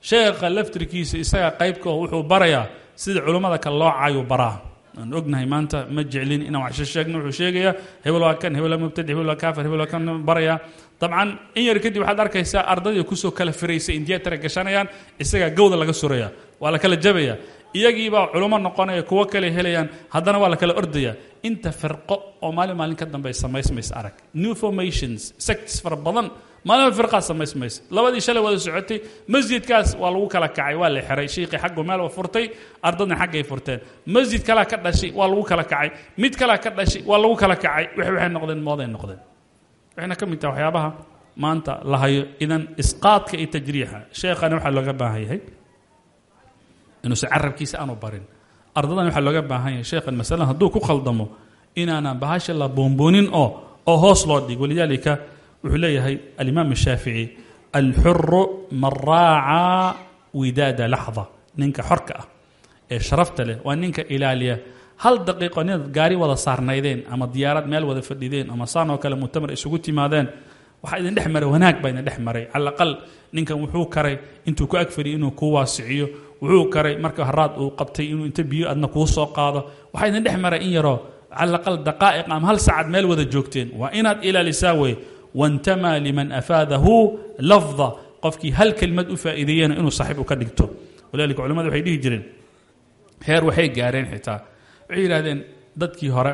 Sheekha laftirkiisa isaga qaybkao wuxuu barayaa sida culummada kale loo caayu baraa. Aan ognahay maanta ma jeclin inaan wax sheegno wuxuu sheegayaa hebel waa kan hebel waa mubtadi hebel waa kaafir hebel waa kan barayaa. Dabcan in yar kadib waxaad arkaysaa ardadii ku soo kala firaysa indiyatara gashanayaan isagaa gawda laga suraya waa la kala jabaya iyagiibaa culummo noqonaya kuwo kale helayaan haddana waa la kala ordaya. Inta firqo oo maalin maalin ka dambe samaysmaysa arag. New formations sects fara badan. Maalin firqaa samaysmaysa labadii shalay wada socotay masjidkaas waa lagu kala kacay waa la xiray. Shiiqii xaggu meel wa furtay ardadna xaggay furteen. Masjid kalaa ka dhashay waa lagu kala kacay. Mid kalaa ka dhashay waa lagu kala kacay. Waxay waxay noqdeen mooday noqdeen. Waxayna ka mid tahay waxyaabaha maanta la hayo idan isqaadka iyo tajriixa. Sheekhani waxaa looga baahan yahay inuusan carabkiisa aanu barin. Ardadan waxaa looga baahan yahay sheekhan masalan hadduu ku khaldamo inaanan bahasha la boonboonin oo oo hoos loo dhig. Walidaalika wuxuu leeyahay alimaam الshaafici alxuru man raaca widaada laxda. Ninka xorka ah ee sharafta leh waa ninka ilaaliya. Hal daqiiqo ninaad gaari wada saarnaydeen ama diyaarad meel wada fadhideen ama saan oo kale mutamar isugu timaadeen waxaa idin dhex maray wanaag baa idin dhex maray. Cala ninkan wuxuu karay intuu ku agfadhiyo inuu kuu waasiciyo wuxuu karay marka haraad uu qabtay inuu inta biyo adna kuu soo qaado. Waxaa idin dhex maray in yaroo cala aqal daqaa'iq ama hal saacad meel wada joogteen. Waa inaad ilaalisaa wey wantamaa liman afaadahu lafda qofkii hal kelmad u faa'iideeyena inuu saaxiib u ka dhigto. Walidalika culamadu waxay dhihi jireen heer waxay gaareen xitaa. Waxay yidhahdeen dadkii hore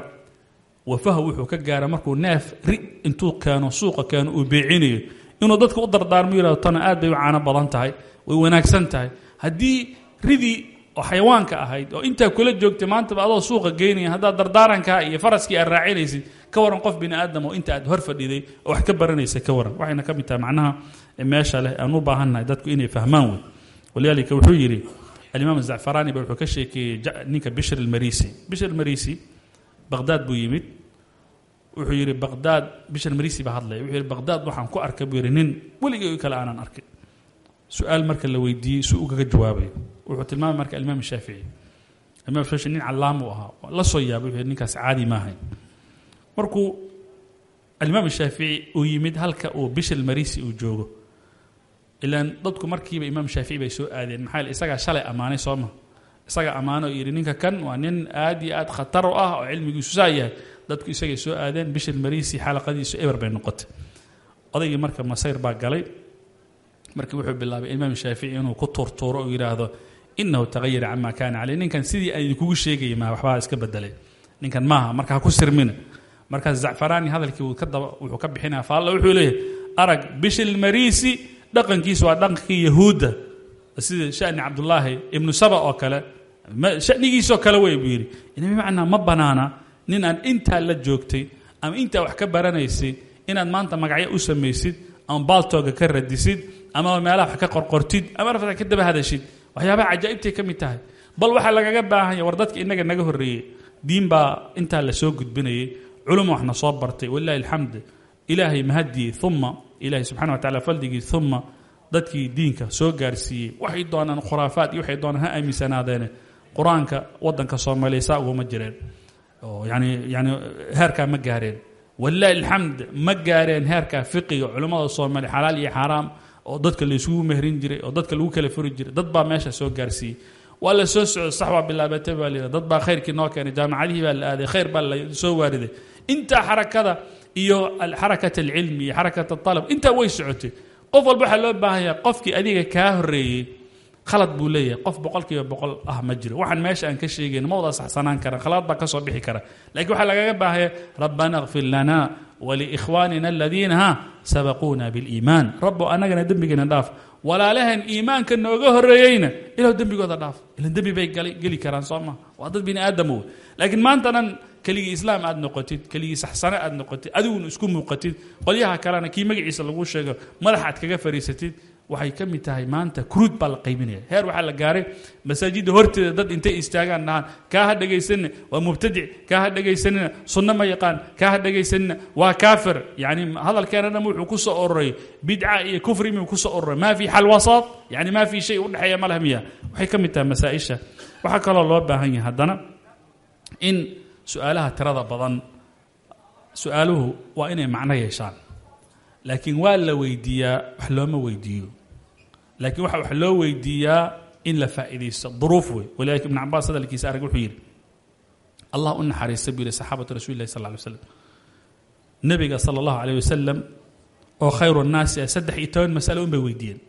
wafaha wuxuu ka gaara markuu neef ri intuu keeno suuqa keeno uu beecinayo. Inuu dadka u dardaarmo yihahdo tana aad bay u caano badan tahay way wanaagsan tahay haddii ridii oo xayawaanka ahayd oo intaa kula joogtay maantaba adoo suuqa geynaya haddaad dardaarankaa iyo faraskii aad raacinaysid ka waran qof bini aadam oo inta aad hor fadhiday oo wax ka baranaysa ka waran. Waxayna ka mid tahay macnaha meesha leh aan u baahannahay dadku inay fahmaan wey walidaalika wuxuu yidhi alimaam zacfarani ba wuxuu ka sheekeeyey ninka bishr almarisi. Bishr almarisi baqdaad buu yimid. Wuxuu yidhi baqdaad bishr marisi baa hadlaya wuxuu yidhi baqdaad waxaan ku arkay buu yidhi nin weligay kale aanan arkay su'aal marka la weydiiyey si ugaga jawaabayo wuxuu tilmaamay marka alimaam shaafici alimaam shaafici nin callaam uu ahaa la soo yaabay wuxuu ninkaas caadi maahay markuu alimaam shaafici uu yimid halka uu bishr marisi uu joogo ilaan dadku markiiba imaam shaafici bay soo aadeen maxaa yeele isagaa shalay ammaanay soo ma isagaa ammaano yidhi ninka kan waa nin aad iyo aad khatar ah oo cilmigiisu saa yahay dadku isagay soo aadeen bishir marisi xalaqadiisu eber bay noqotay odaygii marka masayr baa galay markii wuxuu bilaabay imaam shaafici inuu ku tuurtuuro oo yidhaahdo inahu tagayara cama kaana caleyh ninkan sidii aan idinkugu sheegayay maa waxbaa iska bedelay. Ninkan maaha marka ha ku sirmina markaas zacfarani hadalkii uu ka wuxuu ka bixinaya faalla wuxuu leeyahay arag bishir marisi dhaqankiisu waa dhaqankii yahuudda. Sida shani cabdullaahi ibnu saba oo kale shanigiisoo kale wey buu yidhi. Bimacnaa ma banaana nin aan intaa la joogtay ama intaa wax ka baranaysay inaad maanta magacyo u samaysid ama baaltooga ka radisid ama meelaha wax ka qorqortid ama rafta ka daba hadashid waxyaabaha cajaa'ibtay ka mid tahay. Bal waxaa lagaga baahanya war dadka innaga naga horreeyey diin baa intaa la soo gudbinayay culum waxna soo bartay walilahi alxamd ilaahay mahadii uma ilaahay subxana wa tacala faldigii uma dadkii diinka soo gaarsiiyey waxay doonaan khuraafaad iyo waxay doonaan ha aaminsanaadeen qur'aanka wadanka soomaaliya saa uguma jireen. Oo yani yani heerkaa ma gaareen walilahi alxamd ma gaareen heerkaa fiqiga culimmada soomaaliya xalaal iyo xaaraam oo dadka la isugu mehrin jiray oo dadka lagu kala furi jiray. Dad baa meesha soo gaarsiiyey. Waa la soo socdo sax waa bilaabatay baa layidhi dad baa khayrkii noo keenay jaamacadihii baa la aaday khayr baa la soo waariday. Intaa xarakada iyo xarakat alcilmi iyo xarakat alab intaa way socotay. Qof walba waxaa loo baahanya qofkii adiga kaa horeeyey khalad buu leeyahay. Qof boqol kiiba boqol ah ma jiro. Waxaan meesha aan ka sheegayn ma wada saxsanaan karan khalad baa ka soo bixi kara. Lakiin waxaa lagaga baahaya rabbana kfir lana waliikhwaanina aladiina ha sabaquuna biliimaan rabbo annagana dembigeena dhaaf. Walaalahan iimaanka nooga horeeyeyna ilahu dembigooda dhaaf. Ilan dembi bay geli karaan soo ma? Waa dad bini aadamow laakiin maantanan keligii islaam aad noqotid keligii saxsane aad noqotid adiguna isku muuqatid qolyaha kalena kii magaciisa lagu sheego madax aad kaga fariisatid waxay ka mid tahay maanta kuruud baa la qaybinaya heer waxaa la gaaray masaajidda horteeda dad intay istaagaan dhahaan kaa ha dhegaysanina waa mubtadic kaa ha dhegaysanina sunno ma yaqaan kaa ha dhegaysanina waa kaafir. Yani hadalkeena dhan wuxuu ku soo ororay bidca iyo kufri miyuu ku soo ororay maa fi xal wasaat yani maa fi shay udhexeeya ma leh miya waxay ka mid tahay masaa-isha. Waxaa kaloo loo baahan yahay haddana in su'aalaha tirada badan su'aaluhu waa inay macno yeeshaan laakiin waa la weydiiyaa wax looma weydiiyo. Laakiin waxa wax loo weydiiyaa in la faa'iidaysto. Duruuf wey walidalika ibn cabaas hadalkiisa arag wuxuu yidhi allah u naxariista buu yihi saxaabatu rasuli lahi sal ly nebiga sala allahu alayh wasalam oo khayru nnaasi ah saddex iyo toban masalo un bay weydiiyeen.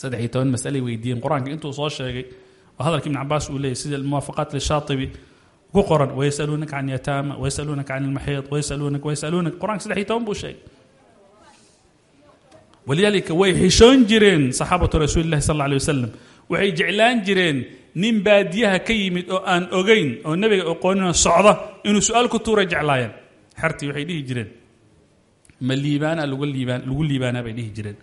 Saddex iyo toban masalay weydiiyeen. Qur'aanka intuu soo sheegay oo hadalka ibn cabaas uu leeyay sida muwaafaqaat lishaatibi ku qoran wayasaluunaka can yataama wayasaluunaka can ilmaxiid wayasaluunaka wayasaluunaka qur'aanka saddex iyo toban buu sheegay walidaalika way xishoon jireen saxaabatu rasuuli llahi sal alla alay wasalam waxay jeclaan jireen nin baadiyaha ka yimid oo aan ogeyn oo nebiga aqooninoo socda inuu su'aal ku tuuray jeclaayeen. Xertii waxay dhihi jireen ma liibaana liibaan lagu liibaanaa? bay dhihi jireen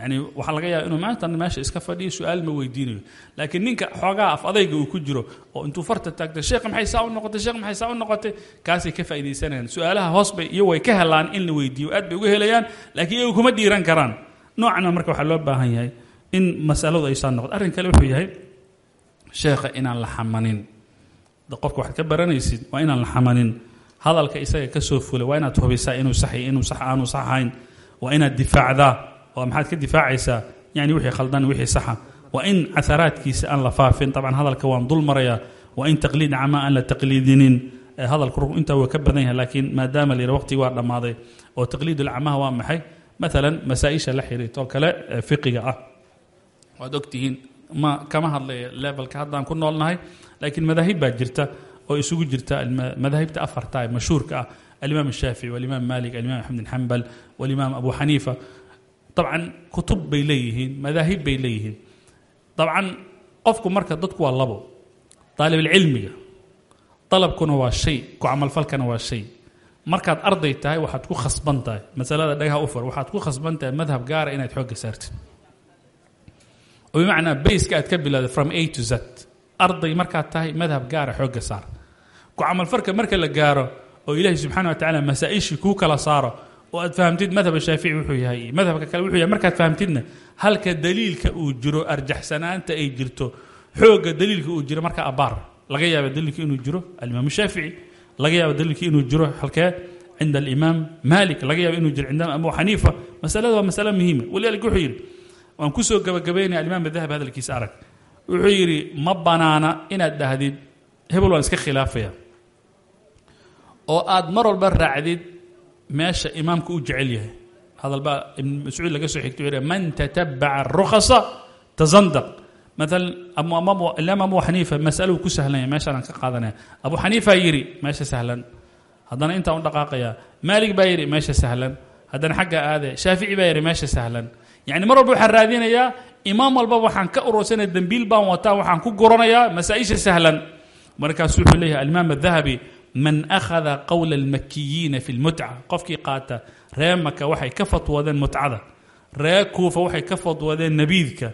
yani waxaa laga yaaba inuu maanta meesha iska fadhiyo su'aal ma weydiinayo. Laakiin ninka xoogaa af adayga uu ku jiro oo intuu farta taagtay sheekh maxay saa u noqotay? Sheekh maxay saa u noqotay? Kaasay ka faaidaysanayaan su'aalaha hoos bay iyo way ka helaan in la weydiiyo. Aad bay uga helayaan laakiin iyagu kuma dhiiran karaan. Noocana marka waxaa loo baahan yahay in masaladu aysaa noqdo arrin kale wuxuu yahay sheekha inaan la xamanin. Qofka waxaad ka baranaysid waa inaan la xamanin. Hadalka isaga ka soo fulay waa inaad hubisaa inuu saxy inuu sax aanu sax ahayn. Waa inaad difaacdaa oo maxaad ka difaacaysaa yani wixii khaldan wixii saxa. Waa in casaraadkiisa aan la faafin dabcan hadalka waan dul marayaa in taqliid camaa aan la taqliidinin. Hadalku intaa waa ka badan yahay laakiin maadaama la waqtigi waa dhammaaday oo taqliidulcamaha waa maxay? Maalan masaa-isha la xiriirtoo kale fiqiga ah. Waad ogtihiin ma kama hadlaya levelka haddaan ku noolnahay laakiin madaahib baa jirta oo isugu jirta madaahibta afarta ee mashhuurka ah. Alimaam الshaafici walimaam malik alimaam axmed xambal walimaam abu xaniifa dabcan kutub bay leeyihiin madaahib bay leeyihiin. Dabcan qofku marka dadku waa labo daalibilcilmiga dalabkuna waa shay ku camalfalkana waa shay. Markaad arday tahay waxaad ku khasban tahay. Masalada dhagaha u waxaad ku khasban tahay madhab gaara inaad xoogga saartid. Oo bimacnaa bayska aad ka bilowda from a to z. Arday markaad tahay madhab gaara xoogga saar. Ku camalfarka marka la gaaro oo ilaahay subxana wa tacala masaa-ishii kuu kala saaro oo aad fahamtid madhaba shaafici wuxuu yahay. Madhabka kale wuxuu yahay markaad fahamtidna halka daliilka uu jiro arjaxsanaanta ay jirto xoogga daliilka uu jiro marka abaar. Laga yaaba daliilka inuu jiro alimaam shaafici laga yaaba daliilka inuu jiro halkee cinda alimaam malik laga yaaba inuu jiro cinda abu xaniifa. Masalada waa masale muhiima. Walidaalika wuxuu yidhi waan ku soo gabagabaynaya alimaam dahabi hadalkiisa arag. Wuxuu yidhi ma banaana inaad dhahdid. Hebel waan iska khilaafaya. Oo aad mar walba raacdid meesha imaamku u jecel yahay. Hadal baa ibn mascuud laga soo xigtay wuxuu man tatabaca arukhasa tazandaq. Maalan imaam abu xaniifa masaluu ku sahlanya meeshaan aan ka qaadanaya. Abu xaniifa yidhi meesha sahlan. Haddana intaan u dhaqaaqaya maalik baa yidhi meesha sahlan. Haddana xagga aade shaafici baa yidhi meesha sahlan. Yacni mar walba waxaan raadinayaa imaam walba waxaan ka urursanaya dembiil baan wataa waxaan ku guranayaa masaa-isha sahlan. Markaasu wuxuu leeyahay alimaam adahabi man akhada qowla almakiyiina fi lmutca qofkii qaata ree maka waxay ka fatwoodeen mutcada ree kuufa waxay ka fatwoodeen nabiidka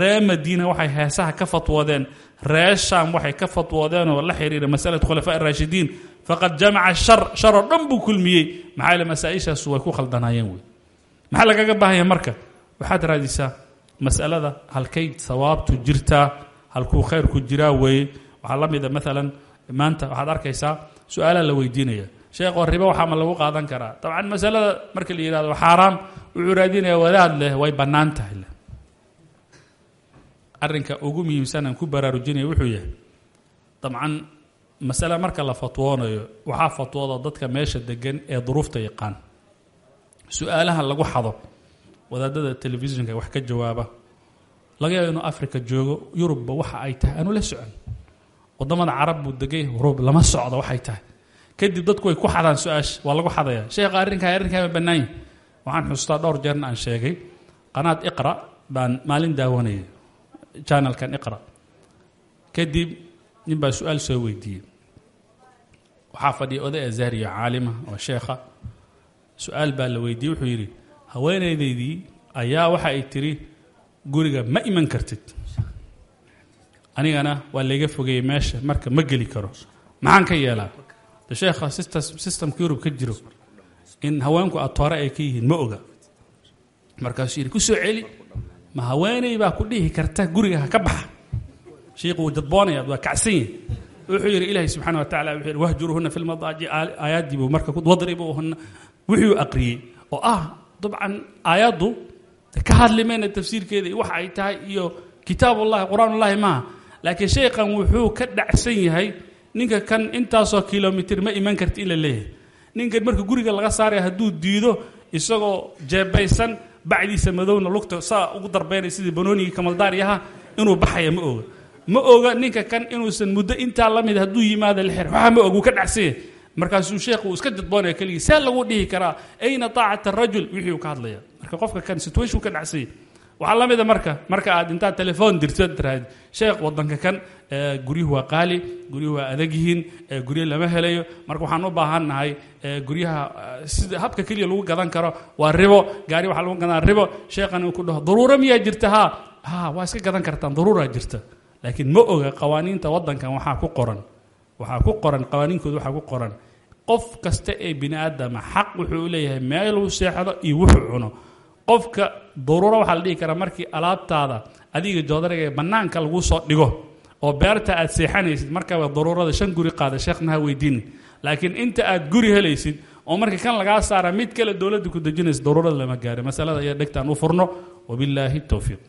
ree madiina waxay heesaha ka fatwoodeen ree shaam waxay ka fatwoodeen oo la xiriira masalatu khulafaa raashidiin faqad jamaca shar shar oo dhan buu kulmiyey maxaa yaele masaa-ishaasu way ku khaldanaayeen wey maxaa lagaga baahanya marka waxaad raadisaa masalada halkay sawaabtu jirtaa halkuu khayrku jiraa weeye waxaa la mida maalan maanta waxaad arkaysaa su'aalaa la weydiinaya. Sheekoo ribo waxaa ma lagu qaadan karaa. Dabcan masalada marka la yihahdo xaaraam wuxuu raadinaya wadaad leh way bannaan tahay leh arrinka ugu muhiimsan aan ku baraarujinaya wuxuu yahay dabcan masale marka la fatwoonayo waxaa fatwooda dadka meesha degan ee duruufta yaqaan. Su'aalaha lagu xado wadaadada telefishinka wax ka jawaaba laga yaabo inuu africa joogo yurubba waxa ay tahay aanu la socon waddamada carab buu degay yurub lama socdo waxay tahay. Kadib dadku way ku xadaan su'aasha waa lagu xadaya. Sheekha arrinkaa arrinkaa ma bannaanya waxaan xustaa dhowr jeerna aan sheegay. Qanaad iqra baan maalin daawanayay janalkan iqra. Kadib nin baa su'aal soo weydiiyey. Waxaa fadhiya oday azahriyo caalima oo sheekha su'aal baa la weydiiyey wuxuu yidhi haweenaydaydii ayaa waxa ay tiri guriga ma iman kartid anigana waa layga fogeeyey meesha marka ma geli karo. Maxaan ka yeelaa? De sheekha systemka yurub ka jiro. In haweenku atoore ay ka yihiin ma oga. Markaasuu yidhi ku celi. Ma haweeney baa ku dhihi karta guriga ha ka baxa. Shiiku wuu jadboonaya waa kacsan yahi wuxuu yidhi ilaahay subxana wa tacala wuxuu yidhi wahjuruhuna fi lmadaaji aayaddii buu marka wadribuuhuna wuxuu aqriyey oo ah dabcan aayaddu ka hadli mayna tafsiirkeeda iyo waxa ay tahay iyo kitaabullahi qur'aanullahi maaha laakiin sheekhan wuxuu ka dhacsan yahay ninka kan intaasoo kilomitir ma iman karti in la leeyahay. Ninkan marka guriga laga saaraya hadduu diido isagoo jeebaysan bacdiisa madowna lugta saa ugu darbeynaya sidii banoonigii kamaldaaryaha inuu baxaya ma oga. Ma oga ninka kan inuusan muddo intaa la mid hadduu yimaado lixir waxa ma og wuu ka dhacsanya markaasuu sheekhu uu iska jadboonaya keligii. See lagu dhihi karaa ayna taacata arajul wixii uu ka hadlaya marka qofka kan situation ka dhacsanya waxaa la mida marka marka aad intaad telefoon dirto tiraahd sheekh wadanka kan guryuhu waa qaali guryuhu waa adag yihiin guryo lama helayo. Marka waxaan u baahan nahay guryaha sida habka keliya lagu gadan karo waa ribo gaari waxaa lagu gadaa ribo. Sheekhan uu ku dhaho daruuro miyaa jirta? Ha ha waa iska gadan kartaan daruuraa jirta. Laakiin ma oga qawaaniinta wadankan waxaa ku qoran waxaa ku qoran qawaaniinkooda waxaa ku qoran qof kasta ee bini aadama xaq wuxuu leeyahay meeluu seexdo iyo wuxuu cuno qofka daruuro waxaa la dhihi karaa markii alaabtaada adiga joodariga ee bannaanka lagu soo dhigo oo beerta aad seexanaysid markaaba daruurada shan guri qaada sheekhna ha weydiinin laakiin inta aad guri helaysid oo marka kan lagaa saara mid kale dowladda ku dejinaysa daruurada lama gaari masalada ayaa dhegtaan u furno. Wabillaahi towfiiq